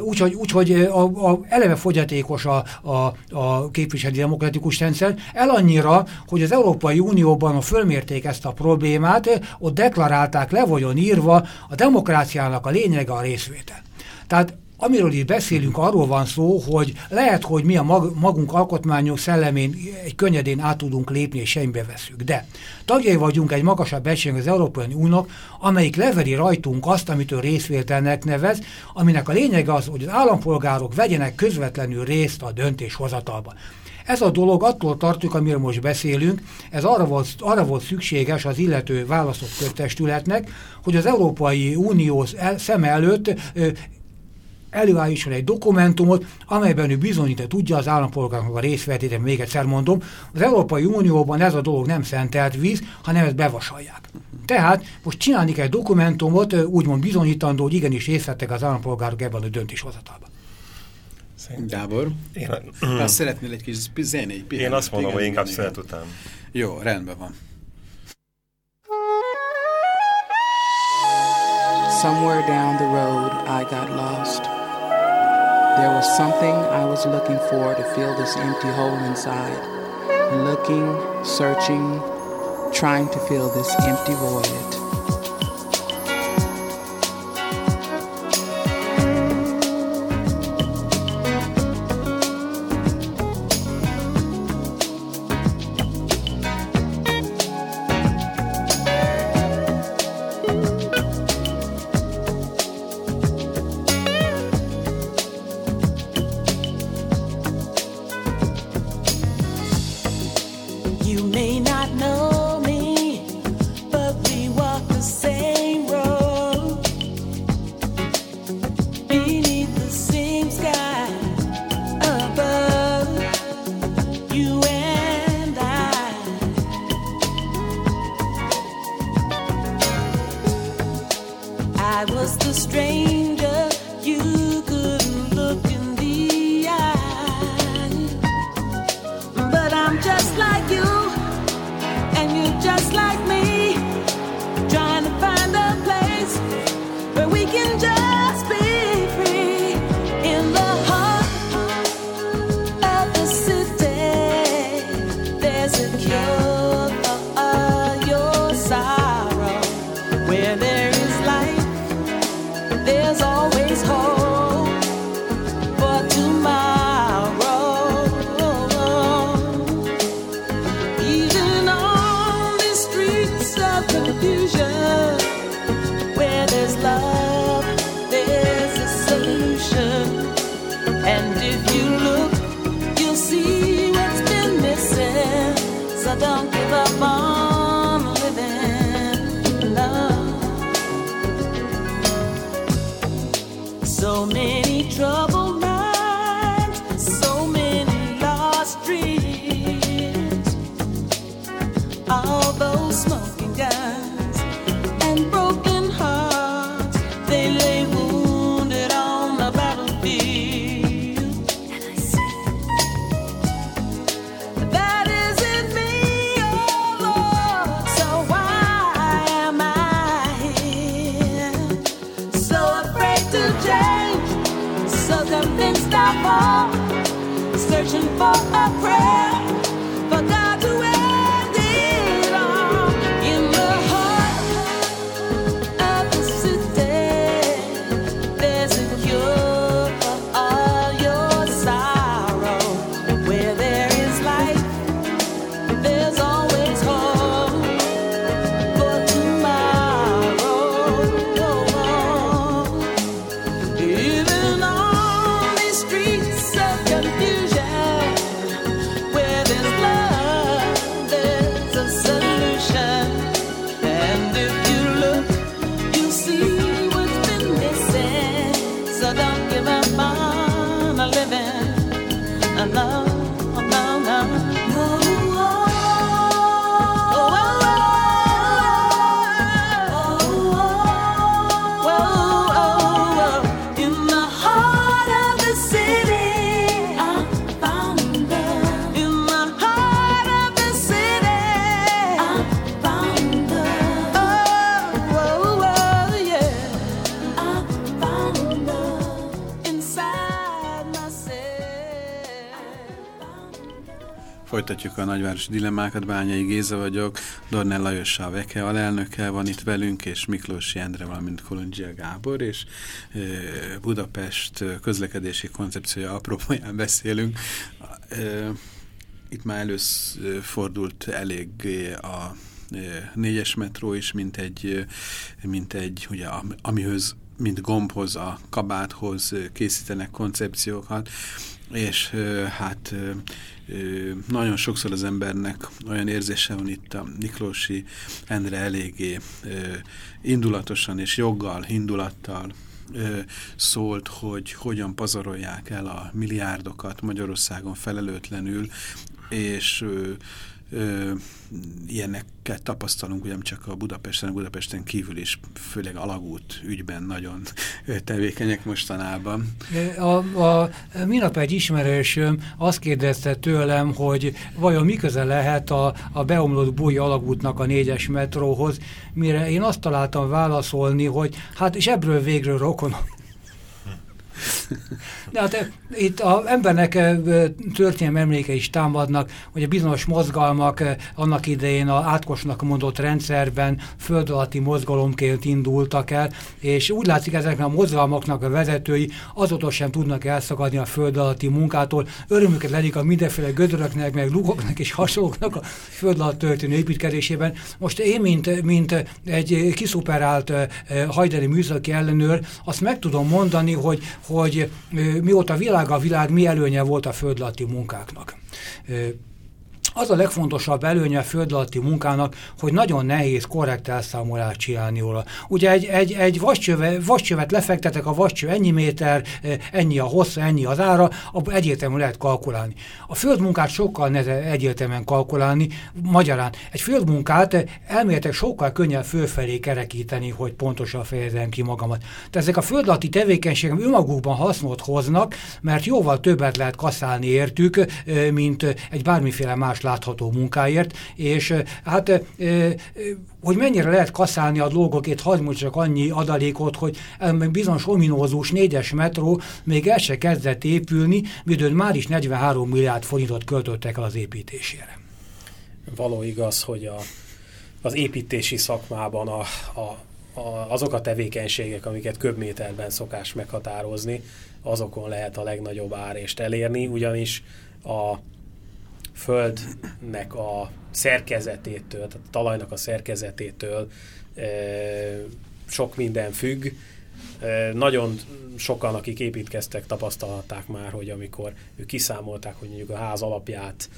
S4: Úgyhogy úgy, a, a, eleve fogyatékos a, a, a képviselő demokratikus rendszer, el annyira, hogy az Európai Unióban a fölmérték ezt a problémát, ott deklarálták le, vagyon írva, a demokráciának a lényege a részvétel. Tehát amiről itt beszélünk, arról van szó, hogy lehet, hogy mi a mag, magunk alkotmányos szellemén egy könnyedén át tudunk lépni, és semmibe veszünk. De tagjai vagyunk egy magasabb egységnek az Európai Uniónak, amelyik leveri rajtunk azt, amit ő részvételnek nevez, aminek a lényege az, hogy az állampolgárok vegyenek közvetlenül részt a döntéshozatalban. Ez a dolog attól tartjuk, amiről most beszélünk, ez arra volt, arra volt szükséges az illető választott köztestületnek, hogy az Európai Unió szeme előtt előállítson egy dokumentumot, amelyben ő bizonyítani tudja az állampolgároknak a részvetét, még egyszer mondom, az Európai Unióban ez a dolog nem szentelt víz, hanem ezt bevasalják. Tehát most csinálni egy dokumentumot, úgymond bizonyítandó, hogy igenis részt az állampolgárok ebben a döntéshozatalban.
S1: Gábor, én, azt szeretnél egy kis zenei
S2: Én azt mondom, hogy inkább szünet után.
S1: Jó, rendben van.
S5: Somewhere down the road I got lost. There was something I was looking for to fill this empty hole inside. Looking, searching, trying to fill this empty void.
S1: Nagyvárosi dilemmákat, Bányai Géza vagyok, Dornel Lajos a Veke alelnöke van itt velünk, és Miklós Jendre, valamint Kolondzsia Gábor, és Budapest közlekedési koncepciója apropóján beszélünk. Itt már először fordult elég a négyes metró is, mint egy, mint egy ugye, amihöz, mint gombhoz, a kabáthoz készítenek koncepciókat, és hát nagyon sokszor az embernek olyan érzése van itt a Miklósi Endre eléggé indulatosan és joggal, indulattal szólt, hogy hogyan pazarolják el a milliárdokat Magyarországon felelőtlenül, és ö, ilyeneket tapasztalunk, ugye csak a Budapesten, a Budapesten kívül is, főleg alagút ügyben nagyon tevékenyek mostanában.
S4: A, a minap egy ismerősöm azt kérdezte tőlem, hogy vajon mi köze lehet a, a beomlott búj alagútnak a négyes metróhoz, mire én azt találtam válaszolni, hogy hát és ebből végről rokonok de hát eh, itt az embernek eh, történelmi emléke is támadnak, hogy a bizonyos mozgalmak eh, annak idején a átkosnak mondott rendszerben föld alatti mozgalomként indultak el, és úgy látszik ezeknek a mozgalmaknak a vezetői azóta sem tudnak elszakadni a föld alatti munkától. Örömüket lelik a mindenféle gödöröknek, meg lugoknak és hasonlóknak a föld alatt történő építkezésében. Most én, mint, mint egy kiszuperált hajdani műszaki ellenőr, azt meg tudom mondani, hogy, hogy mióta világ a világ, mi előnye volt a földlati munkáknak. Az a legfontosabb előnye a földalatti munkának, hogy nagyon nehéz korrekt elszámolást csinálni róla. Ugye egy, egy, egy vascsöve, vascsövet lefektetek, a vascső ennyi méter, ennyi a hossza, ennyi az ára, abban egyértelműen lehet kalkulálni. A földmunkát sokkal nehezebb egyértelműen kalkulálni, magyarán egy földmunkát elméletek sokkal könnyebb fölfelé kerekíteni, hogy pontosan fejezem ki magamat. Tehát ezek a földalatti tevékenységek önmagukban hasznot hoznak, mert jóval többet lehet kaszálni értük, mint egy bármiféle más látható munkáért, és hát hogy mennyire lehet kaszálni a dolgokét, hadd csak annyi adalékot, hogy bizonyos ominózus négyes metró még el se kezdett épülni, midőn már is 43 milliárd forintot költöttek el az építésére.
S3: Való igaz, hogy a, az építési szakmában a, a, azok a tevékenységek, amiket köbméterben szokás meghatározni, azokon lehet a legnagyobb árést elérni, ugyanis a földnek a szerkezetétől, tehát a talajnak a szerkezetétől sok minden függ. Nagyon sokan, akik építkeztek, tapasztalhatták már, hogy amikor ők kiszámolták, hogy mondjuk a ház alapját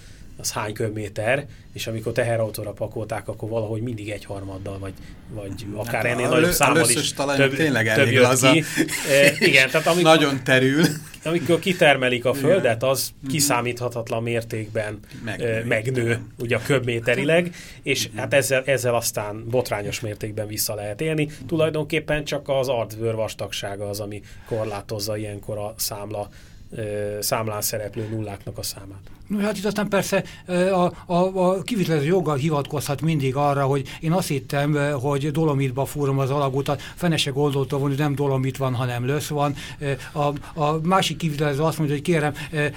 S3: az hány köbméter, és amikor teherautóra pakolták, akkor valahogy mindig egyharmaddal, vagy, vagy akár hát ennél nagyobb számmal is
S1: több, tényleg elég több laza. Ki.
S3: E, igen, tehát amikor,
S1: Nagyon terül.
S3: Amikor kitermelik a földet, az mhm. kiszámíthatatlan mértékben megnő, megnő ugye a köbméterileg, és hát ezzel, ezzel aztán botrányos mértékben vissza lehet élni. Tulajdonképpen csak az arcbőr vastagsága az, ami korlátozza ilyenkor a számla, számlán szereplő nulláknak a számát.
S4: Hát itt aztán persze a, a, a kivitelező joggal hivatkozhat mindig arra, hogy én azt hittem, hogy dolomitba fúrom az alagutat, fene se gondolta volna, hogy nem dolomit van, hanem lösz van. A, a másik kivitelező azt mondja, hogy kérem,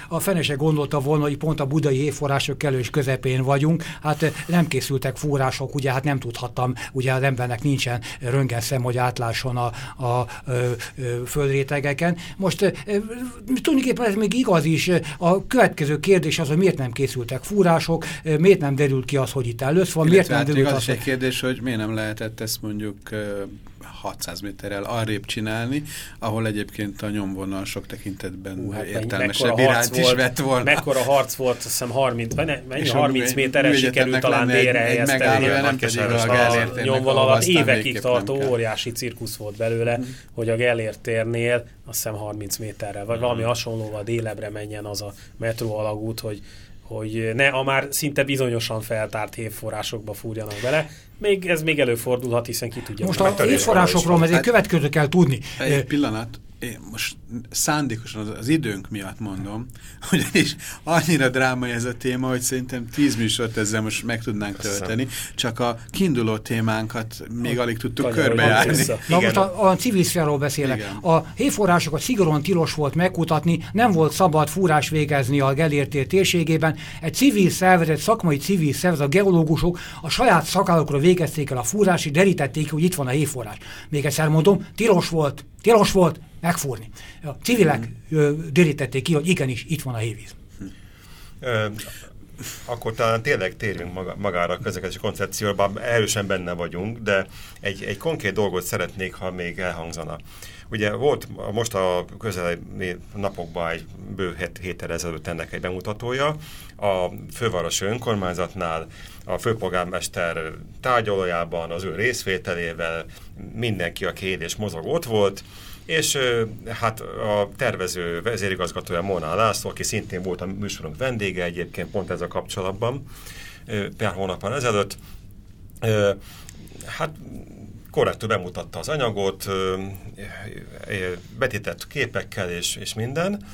S4: a fene se gondolta volna, hogy pont a budai évforrások kellős közepén vagyunk, hát nem készültek fúrások, ugye hát nem tudhattam, ugye az embernek nincsen röngenszem, hogy átlásson a, a, a, a földrétegeken. Most tulajdonképpen ez még igaz is. A következő kérdés az, hogy miért nem készültek fúrások, miért nem derült ki az, hogy itt elősz van, miért nem hát derült
S1: az, az, egy kérdés, hogy miért nem lehetett ezt mondjuk 600 méterrel arrébb csinálni, ahol egyébként a nyomvonal sok tekintetben uh, hát értelmesebb irányt is vett volna.
S3: Mekkora harc volt, azt hiszem 30, mennyi 30 méterre sikerült talán délre helyezteni a nyomvonalat. Évekig tartó óriási cirkusz volt belőle, mm. hogy a Gellért térnél azt hiszem 30 méterrel, vagy mm. valami hasonlóval délebre menjen az a metró alagút, hogy hogy ne a már szinte bizonyosan feltárt hévforrásokba fúrjanak bele. Még, ez még előfordulhat, hiszen ki tudja.
S4: Most a hévforrásokról ezért következő kell tudni.
S1: Egy pillanat. Én most szándékosan az, az időnk miatt mondom, ugyanis annyira drámai ez a téma, hogy szerintem tíz műsort ezzel most meg tudnánk tölteni, csak a kiinduló témánkat még alig tudtuk körbejárni.
S4: Na most a, a civil szféráról beszélek. Igen. A héforrásokat szigorúan tilos volt megkutatni, nem volt szabad fúrás végezni a Gelértér térségében. Egy civil szervezet, szakmai civil szervezet, a geológusok a saját szakálokra végezték el a fúrást, és derítették, hogy itt van a héforrás. Még egyszer mondom, tilos volt, tilos volt, megfúrni. A civilek hmm. derítették ki, hogy igenis itt van a hévíz.
S2: Hmm. Akkor talán tényleg térjünk maga, magára a közlekedési koncepcióban, erősen benne vagyunk, de egy, egy konkrét dolgot szeretnék, ha még elhangzana. Ugye volt most a közelmi napokban egy bő hét, héttel ezelőtt ennek egy bemutatója, a fővárosi önkormányzatnál a főpolgármester tárgyalójában az ő részvételével mindenki, a kérdés mozog ott volt, és hát a tervező vezérigazgatója Mona László, aki szintén volt a műsorunk vendége egyébként pont ez a kapcsolatban, pár hónappal ezelőtt, hát korrektül bemutatta az anyagot, betített képekkel és, és minden,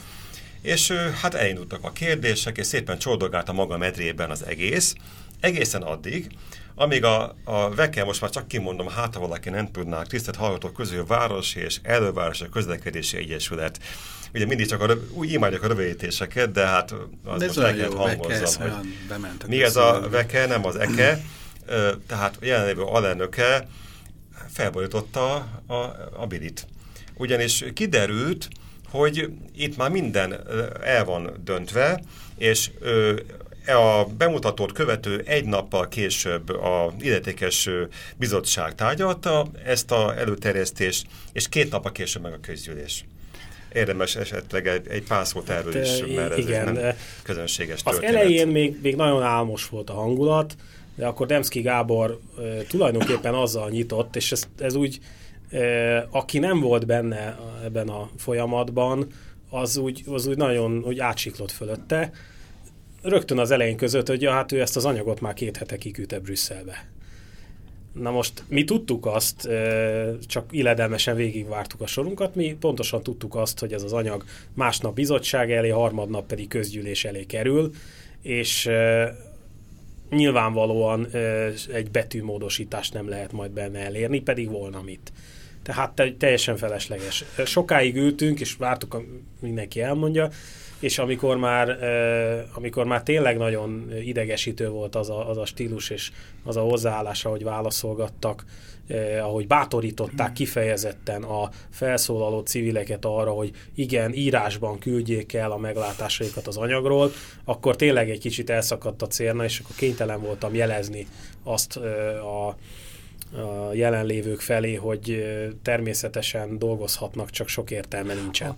S2: és hát elindultak a kérdések, és szépen csordogált a maga medrében az egész, egészen addig, amíg a, a veke, most már csak kimondom, hát ha valaki nem tudná, tisztelt hallgatók közül városi és elővárosi közlekedési egyesület. Ugye mindig csak a, úgy imádjuk a rövidítéseket, de hát az de most meg lehet hangozzam, hogy mi ez a veke, nem az eke, tehát jelenlévő alelnöke felborította a, a bilit. Ugyanis kiderült, hogy itt már minden el van döntve, és a bemutatót követő egy nappal később a illetékes bizottság tárgyalta ezt a előterjesztést, és két nappal később meg a közgyűlés. Érdemes esetleg egy, egy pár szót erről is, hát, mert ez igen, nem közönséges
S3: történet. Az elején még, még nagyon álmos volt a hangulat, de akkor Demszki Gábor tulajdonképpen azzal nyitott, és ez, ez úgy, aki nem volt benne ebben a folyamatban, az úgy, az úgy nagyon úgy átsiklott fölötte, rögtön az elején között, hogy ja, hát ő ezt az anyagot már két hete kiküldte Brüsszelbe. Na most mi tudtuk azt, csak illedelmesen végigvártuk a sorunkat, mi pontosan tudtuk azt, hogy ez az anyag másnap bizottság elé, harmadnap pedig közgyűlés elé kerül, és nyilvánvalóan egy betűmódosítást nem lehet majd benne elérni, pedig volna mit. Tehát teljesen felesleges. Sokáig ültünk, és vártuk, mindenki elmondja, és amikor már, amikor már tényleg nagyon idegesítő volt az a, az a stílus és az a hozzáállás, ahogy válaszolgattak, ahogy bátorították kifejezetten a felszólaló civileket arra, hogy igen, írásban küldjék el a meglátásaikat az anyagról, akkor tényleg egy kicsit elszakadt a célna, és akkor kénytelen voltam jelezni azt a, a jelenlévők felé, hogy természetesen dolgozhatnak, csak sok értelme nincsen.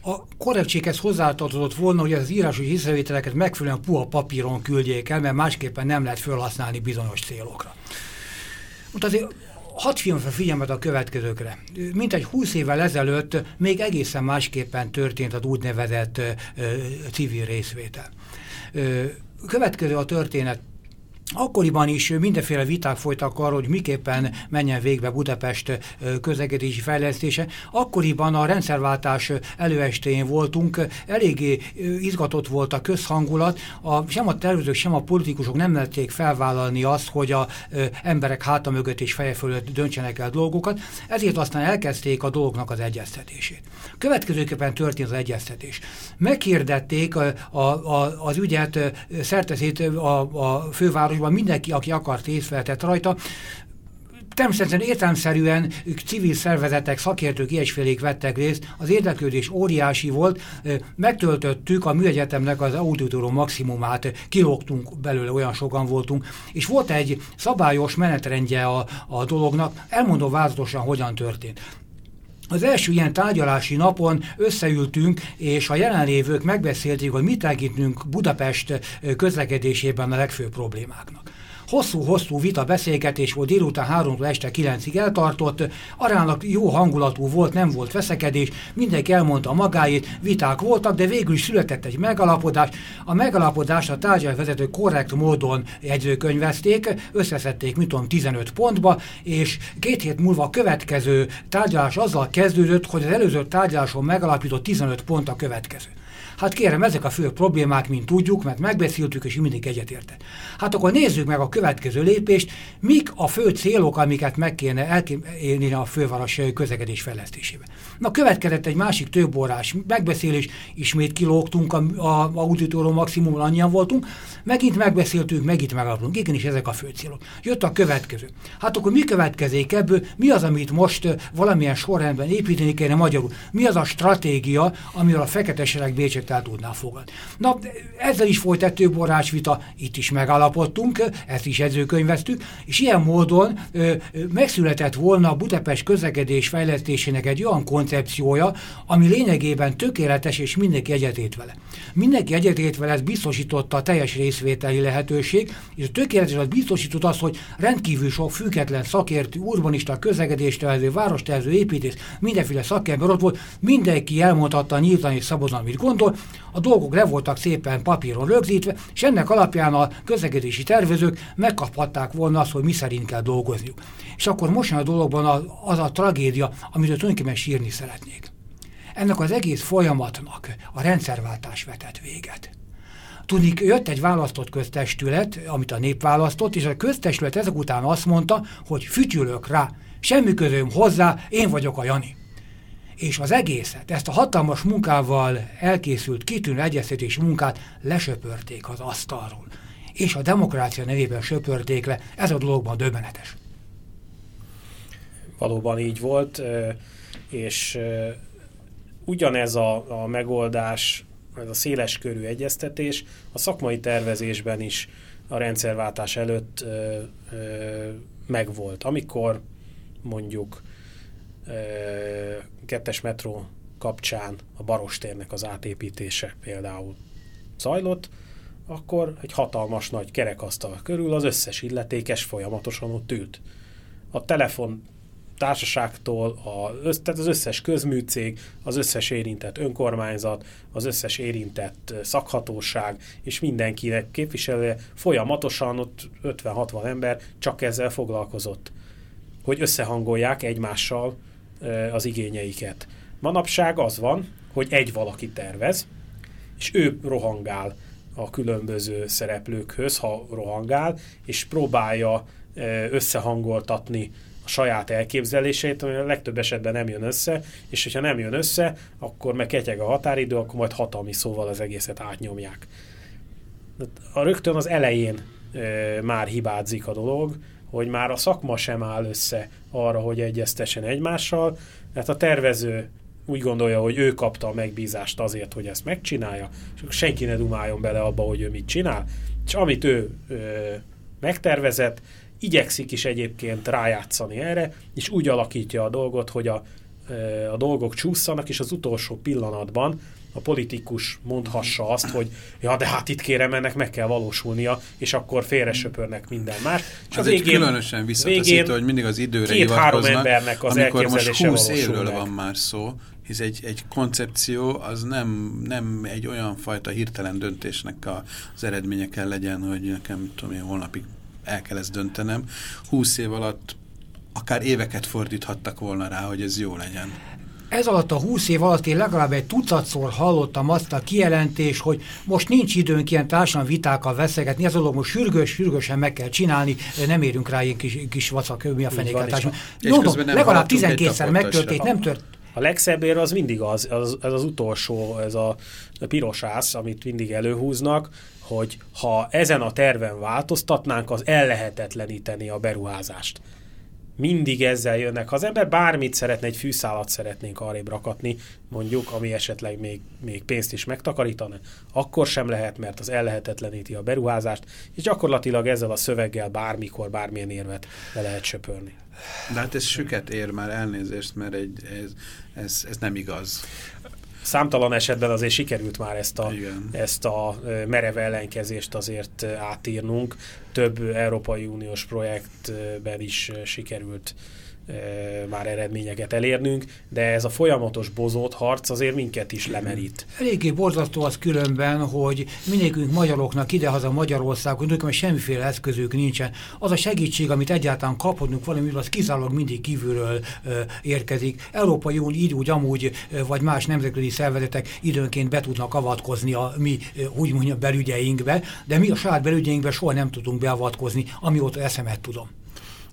S4: A korrektséghez hozzátartozott volna, hogy az írásos észrevételeket megfelelően puha papíron küldjék el, mert másképpen nem lehet felhasználni bizonyos célokra. Most azért hadd fiam fel figyelmet a következőkre. Mint egy húsz évvel ezelőtt még egészen másképpen történt az úgynevezett ö, civil részvétel. Ö, következő a történet Akkoriban is mindenféle viták folytak arról, hogy miképpen menjen végbe Budapest közlekedési fejlesztése. Akkoriban a rendszerváltás előestéjén voltunk, eléggé izgatott volt a közhangulat, a, sem a tervezők, sem a politikusok nem lették felvállalni azt, hogy a ö, emberek háta mögött és feje fölött döntsenek el dolgokat, ezért aztán elkezdték a dolgoknak az egyeztetését. Következőképpen történt az egyeztetés. Meghirdették a, a, a, az ügyet szerteszét a, a főváros városban mindenki, aki akart részt vehetett rajta, Természetesen értelmszerűen civil szervezetek, szakértők ilyesfélék vettek részt, az érdeklődés óriási volt, megtöltöttük a műegyetemnek az auditorium maximumát, kilógtunk belőle, olyan sokan voltunk, és volt egy szabályos menetrendje a, a dolognak, elmondom vázatosan, hogyan történt. Az első ilyen tárgyalási napon összeültünk, és a jelenlévők megbeszélték, hogy mit tekintünk Budapest közlekedésében a legfőbb problémáknak. Hosszú-hosszú vita beszélgetés volt délután 3 este 9-ig eltartott, arának jó hangulatú volt, nem volt veszekedés, mindenki elmondta magáét, viták voltak, de végül is született egy megalapodás. A megalapodás a tárgyalvezető korrekt módon jegyzőkönyvezték, összeszedték, mit tudom, 15 pontba, és két hét múlva a következő tárgyalás azzal kezdődött, hogy az előző tárgyaláson megalapított 15 pont a következő. Hát kérem, ezek a fő problémák, mint tudjuk, mert megbeszéltük, és mindig egyetértett. Hát akkor nézzük meg a következő lépést, mik a fő célok, amiket meg kéne elérni a főváros közlekedés fejlesztésébe. Na, következett egy másik többórás megbeszélés, ismét kilógtunk a, a auditorium maximumon, annyian voltunk, megint megbeszéltük, megint megalapulunk. Igenis, ezek a fő célok. Jött a következő. Hát akkor mi következik ebből? Mi az, amit most valamilyen sorrendben építeni kéne magyarul? Mi az a stratégia, amivel a fekete sereg Bécset el tudná fogadni. Na, ezzel is folyt egy több vita, itt is megállapodtunk, ezt is edzőkönyveztük, és ilyen módon ö, megszületett volna a Budapest közlekedés fejlesztésének egy olyan koncepciója, ami lényegében tökéletes, és mindenki egyetét vele. Mindenki egyetét vele, ez biztosította a teljes részvételi lehetőség, és a tökéletes az biztosított az, hogy rendkívül sok független szakértő, urbanista, közlekedéstervező, várostervező, építész, mindenféle szakember ott volt, mindenki elmondhatta nyíltan és szabadon, amit gondol, a dolgok le voltak szépen papíron rögzítve, és ennek alapján a közlekedési tervezők megkaphatták volna azt, hogy mi szerint kell dolgozniuk. És akkor most a dologban az, az a tragédia, amit tulajdonképpen sírni szeretnék. Ennek az egész folyamatnak a rendszerváltás vetett véget. Tudni, jött egy választott köztestület, amit a nép választott, és a köztestület ezek után azt mondta, hogy fütyülök rá, semmi közöm hozzá, én vagyok a Jani és az egészet, ezt a hatalmas munkával elkészült kitűnő egyeztetés munkát lesöpörték az asztalról. És a demokrácia nevében söpörték le, ez a dologban döbbenetes.
S3: Valóban így volt, és ugyanez a, a megoldás, ez a széles körű egyeztetés a szakmai tervezésben is a rendszerváltás előtt megvolt. Amikor mondjuk kettes metró kapcsán a Barostérnek az átépítése például zajlott, akkor egy hatalmas nagy kerekasztal körül az összes illetékes folyamatosan ott ült. A telefon társaságtól, a, tehát az összes közműcég, az összes érintett önkormányzat, az összes érintett szakhatóság, és mindenkinek képviselője folyamatosan ott 50-60 ember csak ezzel foglalkozott, hogy összehangolják egymással az igényeiket. Manapság az van, hogy egy valaki tervez, és ő rohangál a különböző szereplőkhöz, ha rohangál, és próbálja összehangoltatni a saját elképzelését, ami a legtöbb esetben nem jön össze, és hogyha nem jön össze, akkor meg ketyeg a határidő, akkor majd hatalmi szóval az egészet átnyomják. A rögtön az elején már hibázik a dolog, hogy már a szakma sem áll össze arra, hogy egyeztessen egymással, mert a tervező úgy gondolja, hogy ő kapta a megbízást azért, hogy ezt megcsinálja, és akkor senki ne dumáljon bele abba, hogy ő mit csinál, és amit ő ö, megtervezett, igyekszik is egyébként rájátszani erre, és úgy alakítja a dolgot, hogy a, a dolgok csúszanak, és az utolsó pillanatban a politikus mondhassa azt, hogy ja, de hát itt kérem, ennek meg kell valósulnia, és akkor félresöpörnek minden más. És
S1: az végén, különösen visszataszító, hogy mindig az időre két-három
S3: embernek az amikor most 20 évről
S1: van már szó, hisz egy, egy koncepció az nem, nem egy olyan fajta hirtelen döntésnek a, az eredménye kell legyen, hogy nekem tudom én, holnapig el kell ezt döntenem. 20 év alatt akár éveket fordíthattak volna rá, hogy ez jó legyen
S4: ez alatt a húsz év alatt én legalább egy tucatszor hallottam azt a kijelentést, hogy most nincs időnk ilyen társadalmi vitákkal veszegetni, ez dolog most sürgős, sürgősen meg kell csinálni, nem érünk rá ilyen kis, kis vacak, mi a fenéket. legalább 12-szer megtörtént, nem tört.
S3: A legszebb ér az mindig az, az, az, az utolsó, ez a, a piros ász, amit mindig előhúznak, hogy ha ezen a terven változtatnánk, az ellehetetleníteni a beruházást mindig ezzel jönnek. Ha az ember bármit szeretne, egy fűszálat szeretnénk arrébb rakatni, mondjuk, ami esetleg még, még pénzt is megtakarítana, akkor sem lehet, mert az ellehetetleníti a beruházást, és gyakorlatilag ezzel a szöveggel bármikor, bármilyen érvet le lehet söpörni.
S1: De hát ez süket ér már elnézést, mert egy, ez, ez, ez nem igaz.
S3: Számtalan esetben azért sikerült már ezt a, ezt a merev ellenkezést azért átírnunk. Több Európai Uniós projektben is sikerült már eredményeket elérnünk, de ez a folyamatos bozót harc azért minket is lemerít.
S4: Eléggé borzasztó az különben, hogy mindenkünk magyaroknak idehaza Magyarországon, mert semmiféle eszközük nincsen. Az a segítség, amit egyáltalán kaphatunk valamiből, az kizárólag mindig kívülről ö, érkezik. Európai Unió így úgy amúgy, vagy más nemzetközi szervezetek időnként be tudnak avatkozni a mi, ö, úgy mondjam, belügyeinkbe, de mi a saját belügyeinkbe soha nem tudunk beavatkozni, amióta eszemet tudom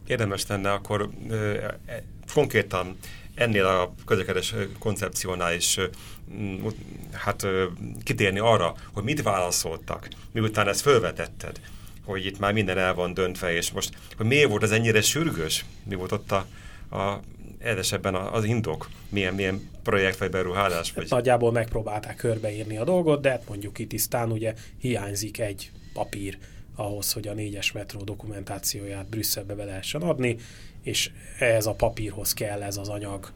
S2: érdemes lenne akkor e, konkrétan ennél a közlekedés koncepciónál is hát kitérni arra, hogy mit válaszoltak, miután ezt felvetetted, hogy itt már minden el van döntve, és most, hogy miért volt ez ennyire sürgős, mi volt ott a, a ebben az indok, milyen, milyen projekt vagy beruházás? Vagy...
S3: Nagyjából megpróbálták körbeírni a dolgot, de hát mondjuk itt tisztán ugye hiányzik egy papír, ahhoz, hogy a négyes metró dokumentációját Brüsszelbe be lehessen adni, és ehhez a papírhoz kell ez az anyag.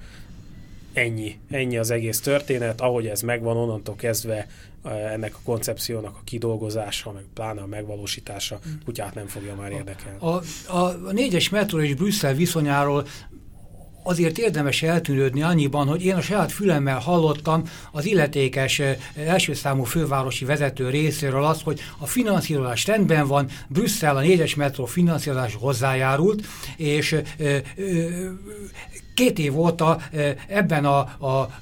S3: Ennyi, ennyi az egész történet, ahogy ez megvan, onnantól kezdve eh, ennek a koncepciónak a kidolgozása, meg pláne a megvalósítása kutyát nem fogja már érdekelni.
S4: A, a, a négyes metró és Brüsszel viszonyáról azért érdemes eltűnődni annyiban, hogy én a saját fülemmel hallottam az illetékes első számú fővárosi vezető részéről azt, hogy a finanszírozás rendben van, Brüsszel a négyes metró finanszírozás hozzájárult, és ö, ö, két év óta ebben a, a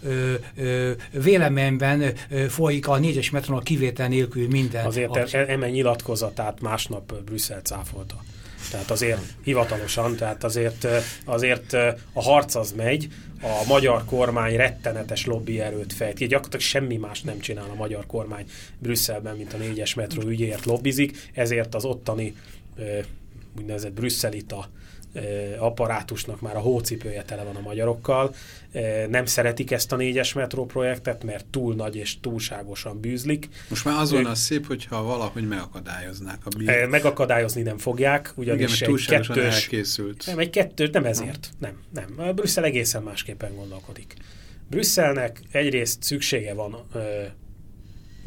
S4: véleményben folyik a négyes metron a kivétel nélkül minden.
S3: Azért eme nyilatkozatát másnap Brüsszel cáfolta. Tehát azért hivatalosan, tehát azért, azért a harc az megy, a magyar kormány rettenetes lobby erőt fejt ki. Gyakorlatilag semmi más nem csinál a magyar kormány Brüsszelben, mint a négyes metró ügyéért lobbizik, ezért az ottani úgynevezett brüsszelita apparátusnak már a hócipője tele van a magyarokkal. Nem szeretik ezt a négyes metró projektet, mert túl nagy és túlságosan bűzlik.
S1: Most már azon az szép, hogyha valahogy megakadályoznák a
S3: bír. Megakadályozni nem fogják, ugyanis
S1: Igen, egy kettős... elkészült.
S3: Nem, egy kettős, nem ezért. Nem, nem. A Brüsszel egészen másképpen gondolkodik. Brüsszelnek egyrészt szüksége van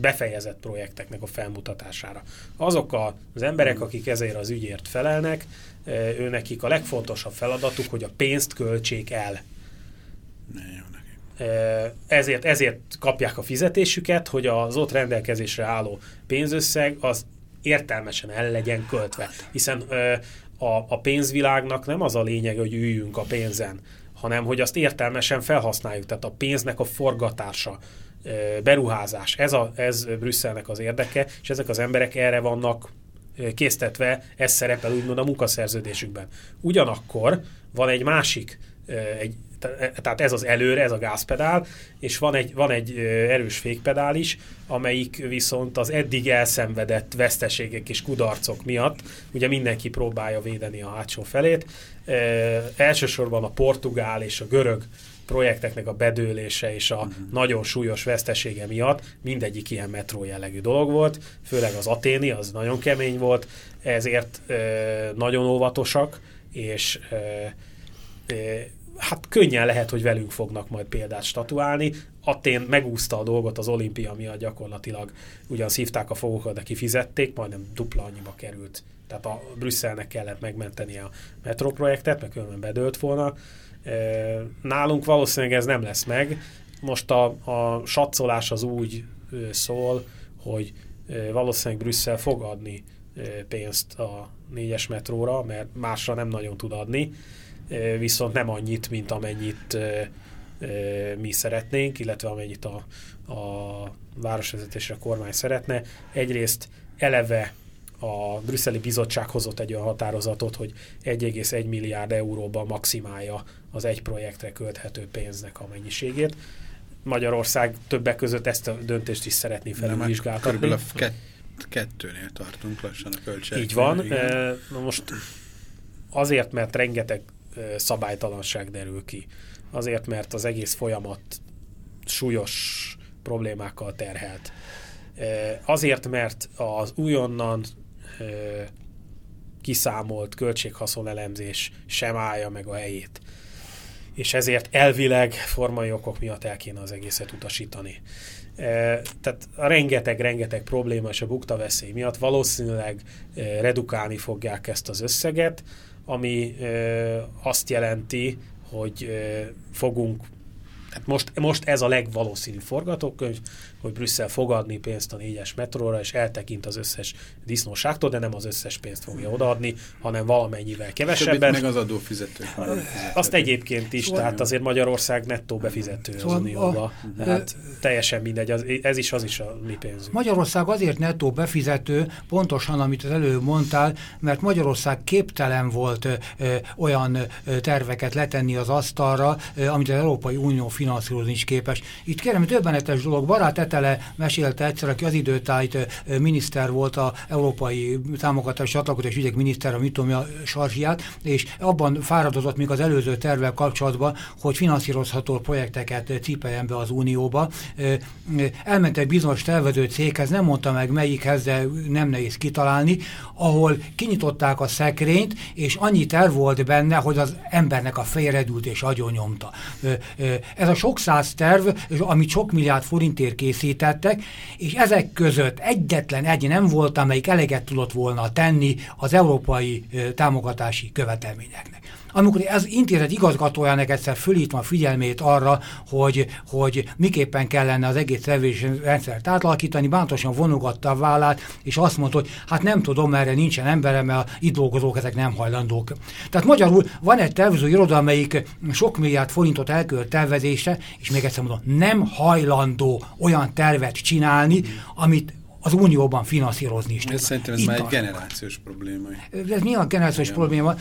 S3: befejezett projekteknek a felmutatására. Azok az emberek, akik ezért az ügyért felelnek, ő nekik a legfontosabb feladatuk, hogy a pénzt költsék el. Ezért, ezért kapják a fizetésüket, hogy az ott rendelkezésre álló pénzösszeg az értelmesen el legyen költve. Hiszen a, a pénzvilágnak nem az a lényeg, hogy üljünk a pénzen, hanem hogy azt értelmesen felhasználjuk. Tehát a pénznek a forgatása, beruházás, ez, a, ez Brüsszelnek az érdeke, és ezek az emberek erre vannak késztetve, ez szerepel úgymond a munkaszerződésükben. Ugyanakkor van egy másik, egy, tehát ez az előre, ez a gázpedál, és van egy, van egy erős fékpedál is, amelyik viszont az eddig elszenvedett veszteségek és kudarcok miatt, ugye mindenki próbálja védeni a hátsó felét, elsősorban a portugál és a görög projekteknek a bedőlése és a uh-huh. nagyon súlyos vesztesége miatt mindegyik ilyen metró jellegű dolog volt, főleg az aténi, az nagyon kemény volt, ezért e, nagyon óvatosak, és e, e, hát könnyen lehet, hogy velünk fognak majd példát statuálni. Atén megúszta a dolgot az olimpia miatt gyakorlatilag, ugyan szívták a fogokat, de kifizették, majdnem dupla annyiba került. Tehát a Brüsszelnek kellett megmenteni a metroprojektet, mert különben bedőlt volna. Nálunk valószínűleg ez nem lesz meg. Most a, a satszolás az úgy szól, hogy valószínűleg Brüsszel fog adni pénzt a négyes metróra, mert másra nem nagyon tud adni, viszont nem annyit, mint amennyit mi szeretnénk, illetve amennyit a, a városvezetésre a kormány szeretne. Egyrészt eleve a brüsszeli bizottság hozott egy olyan határozatot, hogy 1,1 milliárd euróban maximálja az egy projektre költhető pénznek a mennyiségét. Magyarország többek között ezt a döntést is szeretné felülvizsgáltatni.
S1: Körülbelül a kett, kettőnél tartunk lassan a költség.
S3: Így van. Igen. Na most azért, mert rengeteg szabálytalanság derül ki. Azért, mert az egész folyamat súlyos problémákkal terhelt. Azért, mert az újonnan kiszámolt költséghaszon elemzés sem állja meg a helyét. és ezért elvileg formai okok miatt el kéne az egészet utasítani. Tehát a rengeteg-rengeteg probléma és a bukta veszély miatt valószínűleg redukálni fogják ezt az összeget, ami azt jelenti, hogy fogunk tehát most, most ez a legvalószínűbb forgatókönyv, hogy Brüsszel fogadni pénzt a négyes metróra, és eltekint az összes disznóságtól, de nem az összes pénzt fogja odaadni, hanem valamennyivel kevesebben.
S1: meg az adófizetők.
S3: Azt egyébként is, szóval tehát azért Magyarország nettó befizető szóval az Unióba. Tehát teljesen mindegy, az, ez is az is a mi pénzünk.
S4: Magyarország azért nettó befizető, pontosan amit az előbb mondtál, mert Magyarország képtelen volt ö, olyan ö, terveket letenni az asztalra, ö, amit az Európai Unió finanszírozni is képes. Itt kérem, többenetes dolog, barát Etele mesélte egyszer, aki az időtájt miniszter volt a Európai Támogatás Csatlakozás Ügyek miniszter, a Mitomja Sarzsiát, és abban fáradozott még az előző tervvel kapcsolatban, hogy finanszírozható projekteket cipeljen be az Unióba. Elment egy bizonyos tervező céghez, nem mondta meg melyikhez, de nem nehéz kitalálni, ahol kinyitották a szekrényt, és annyi terv volt benne, hogy az embernek a félredült és agyonnyomta. Ez a sok száz terv, amit sok milliárd forintért készítettek, és ezek között egyetlen egy nem volt, amelyik eleget tudott volna tenni az európai támogatási követelményeknek. Amikor az intézet igazgatójának egyszer fölítva a figyelmét arra, hogy, hogy miképpen kellene az egész szervezési rendszert átalakítani, bántosan vonogatta a vállát, és azt mondta, hogy hát nem tudom, erre nincsen emberem, mert itt dolgozók ezek nem hajlandók. Tehát magyarul van egy tervező iroda, amelyik sok milliárd forintot elkölt tervezésre, és még egyszer mondom, nem hajlandó olyan tervet csinálni, amit az Unióban finanszírozni is.
S1: Ez szerintem ez Itt már egy generációs probléma.
S4: Ez mi a generációs Igen. probléma,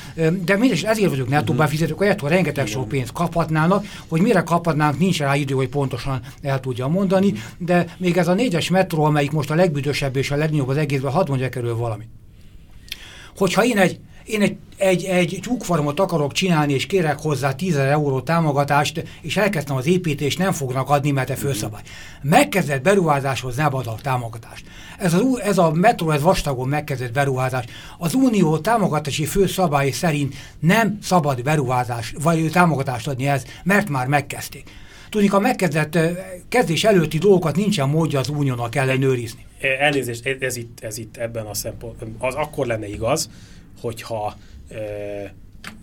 S4: de mindegy, ezért vagyok nettó uh-huh. befizetők, hogy rengeteg sok pénzt kaphatnának, hogy mire kaphatnánk, nincs rá idő, hogy pontosan el tudja mondani, uh-huh. de még ez a négyes metró, amelyik most a legbüdösebb és a legnagyobb az egészben, hadd mondjak erről valamit. Hogyha én egy én egy, egy, egy tyúkfarmot akarok csinálni, és kérek hozzá 10 euró támogatást, és elkezdtem az építést, nem fognak adni, mert te főszabály. Megkezdett beruházáshoz nem adok támogatást. Ez, az, ez a metró, ez vastagon megkezdett beruházás. Az unió támogatási főszabály szerint nem szabad beruházás, vagy támogatást adni ez, mert már megkezdték. Tudjuk, a megkezdett kezdés előtti dolgokat nincsen módja az uniónak ellenőrizni.
S3: Elnézést, ez itt, ez itt ebben a szempontból, az akkor lenne igaz, hogyha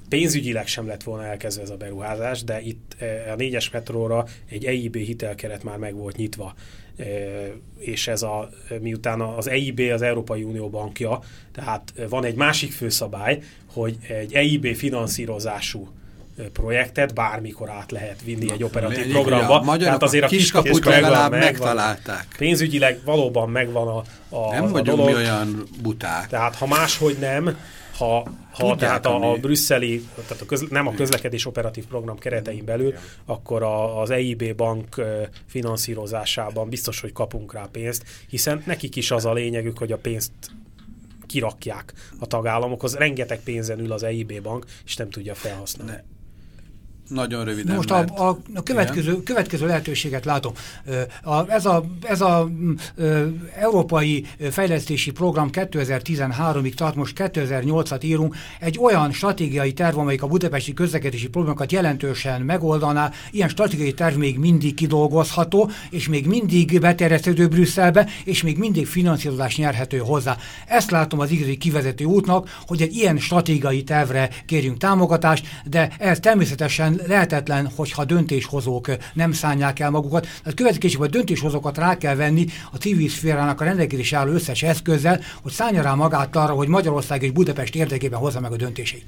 S3: pénzügyileg sem lett volna elkezdve ez a beruházás, de itt a négyes metróra egy EIB hitelkeret már meg volt nyitva, és ez a, miután az EIB az Európai Unió bankja, tehát van egy másik főszabály, hogy egy EIB finanszírozású projektet bármikor át lehet vinni egy operatív programba.
S1: A tehát azért a kiskaput legalább megvan, megtalálták.
S3: Pénzügyileg valóban megvan a, a
S1: Nem vagyunk dolog. mi olyan buták.
S3: Tehát ha máshogy nem, ha, ha tehát a, a brüsszeli, tehát a közle, nem a közlekedés operatív program keretein belül, Igen. akkor a, az EIB bank finanszírozásában biztos, hogy kapunk rá pénzt, hiszen nekik is az a lényegük, hogy a pénzt kirakják a tagállamokhoz. Rengeteg pénzen ül az EIB bank, és nem tudja felhasználni. Ne
S1: nagyon röviden.
S4: Most a, a, a következő, következő lehetőséget látom. A, ez a, ez a ö, Európai Fejlesztési Program 2013-ig tart, most 2008-at írunk, egy olyan stratégiai terv, amelyik a budapesti közlekedési problémákat jelentősen megoldaná, ilyen stratégiai terv még mindig kidolgozható, és még mindig beterjesztődő Brüsszelbe, és még mindig finanszírozás nyerhető hozzá. Ezt látom az igazi kivezető útnak, hogy egy ilyen stratégiai tervre kérjünk támogatást, de ez természetesen lehetetlen, hogyha döntéshozók nem szánják el magukat. Tehát következésében a döntéshozókat rá kell venni a civil szférának a rendelkezés álló összes eszközzel, hogy szállja rá magát arra, hogy Magyarország és Budapest érdekében hozza meg a döntéseit.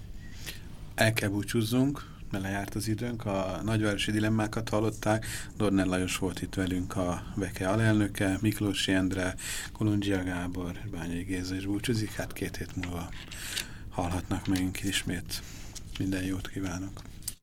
S1: El kell búcsúzzunk, mert lejárt az időnk, a nagyvárosi dilemmákat hallották, Dornel Lajos volt itt velünk a Veke alelnöke, Miklós Endre, Kolundzsia Gábor, Bányai Géza is búcsúzik, hát két hét múlva hallhatnak meg ismét. Minden jót kívánok!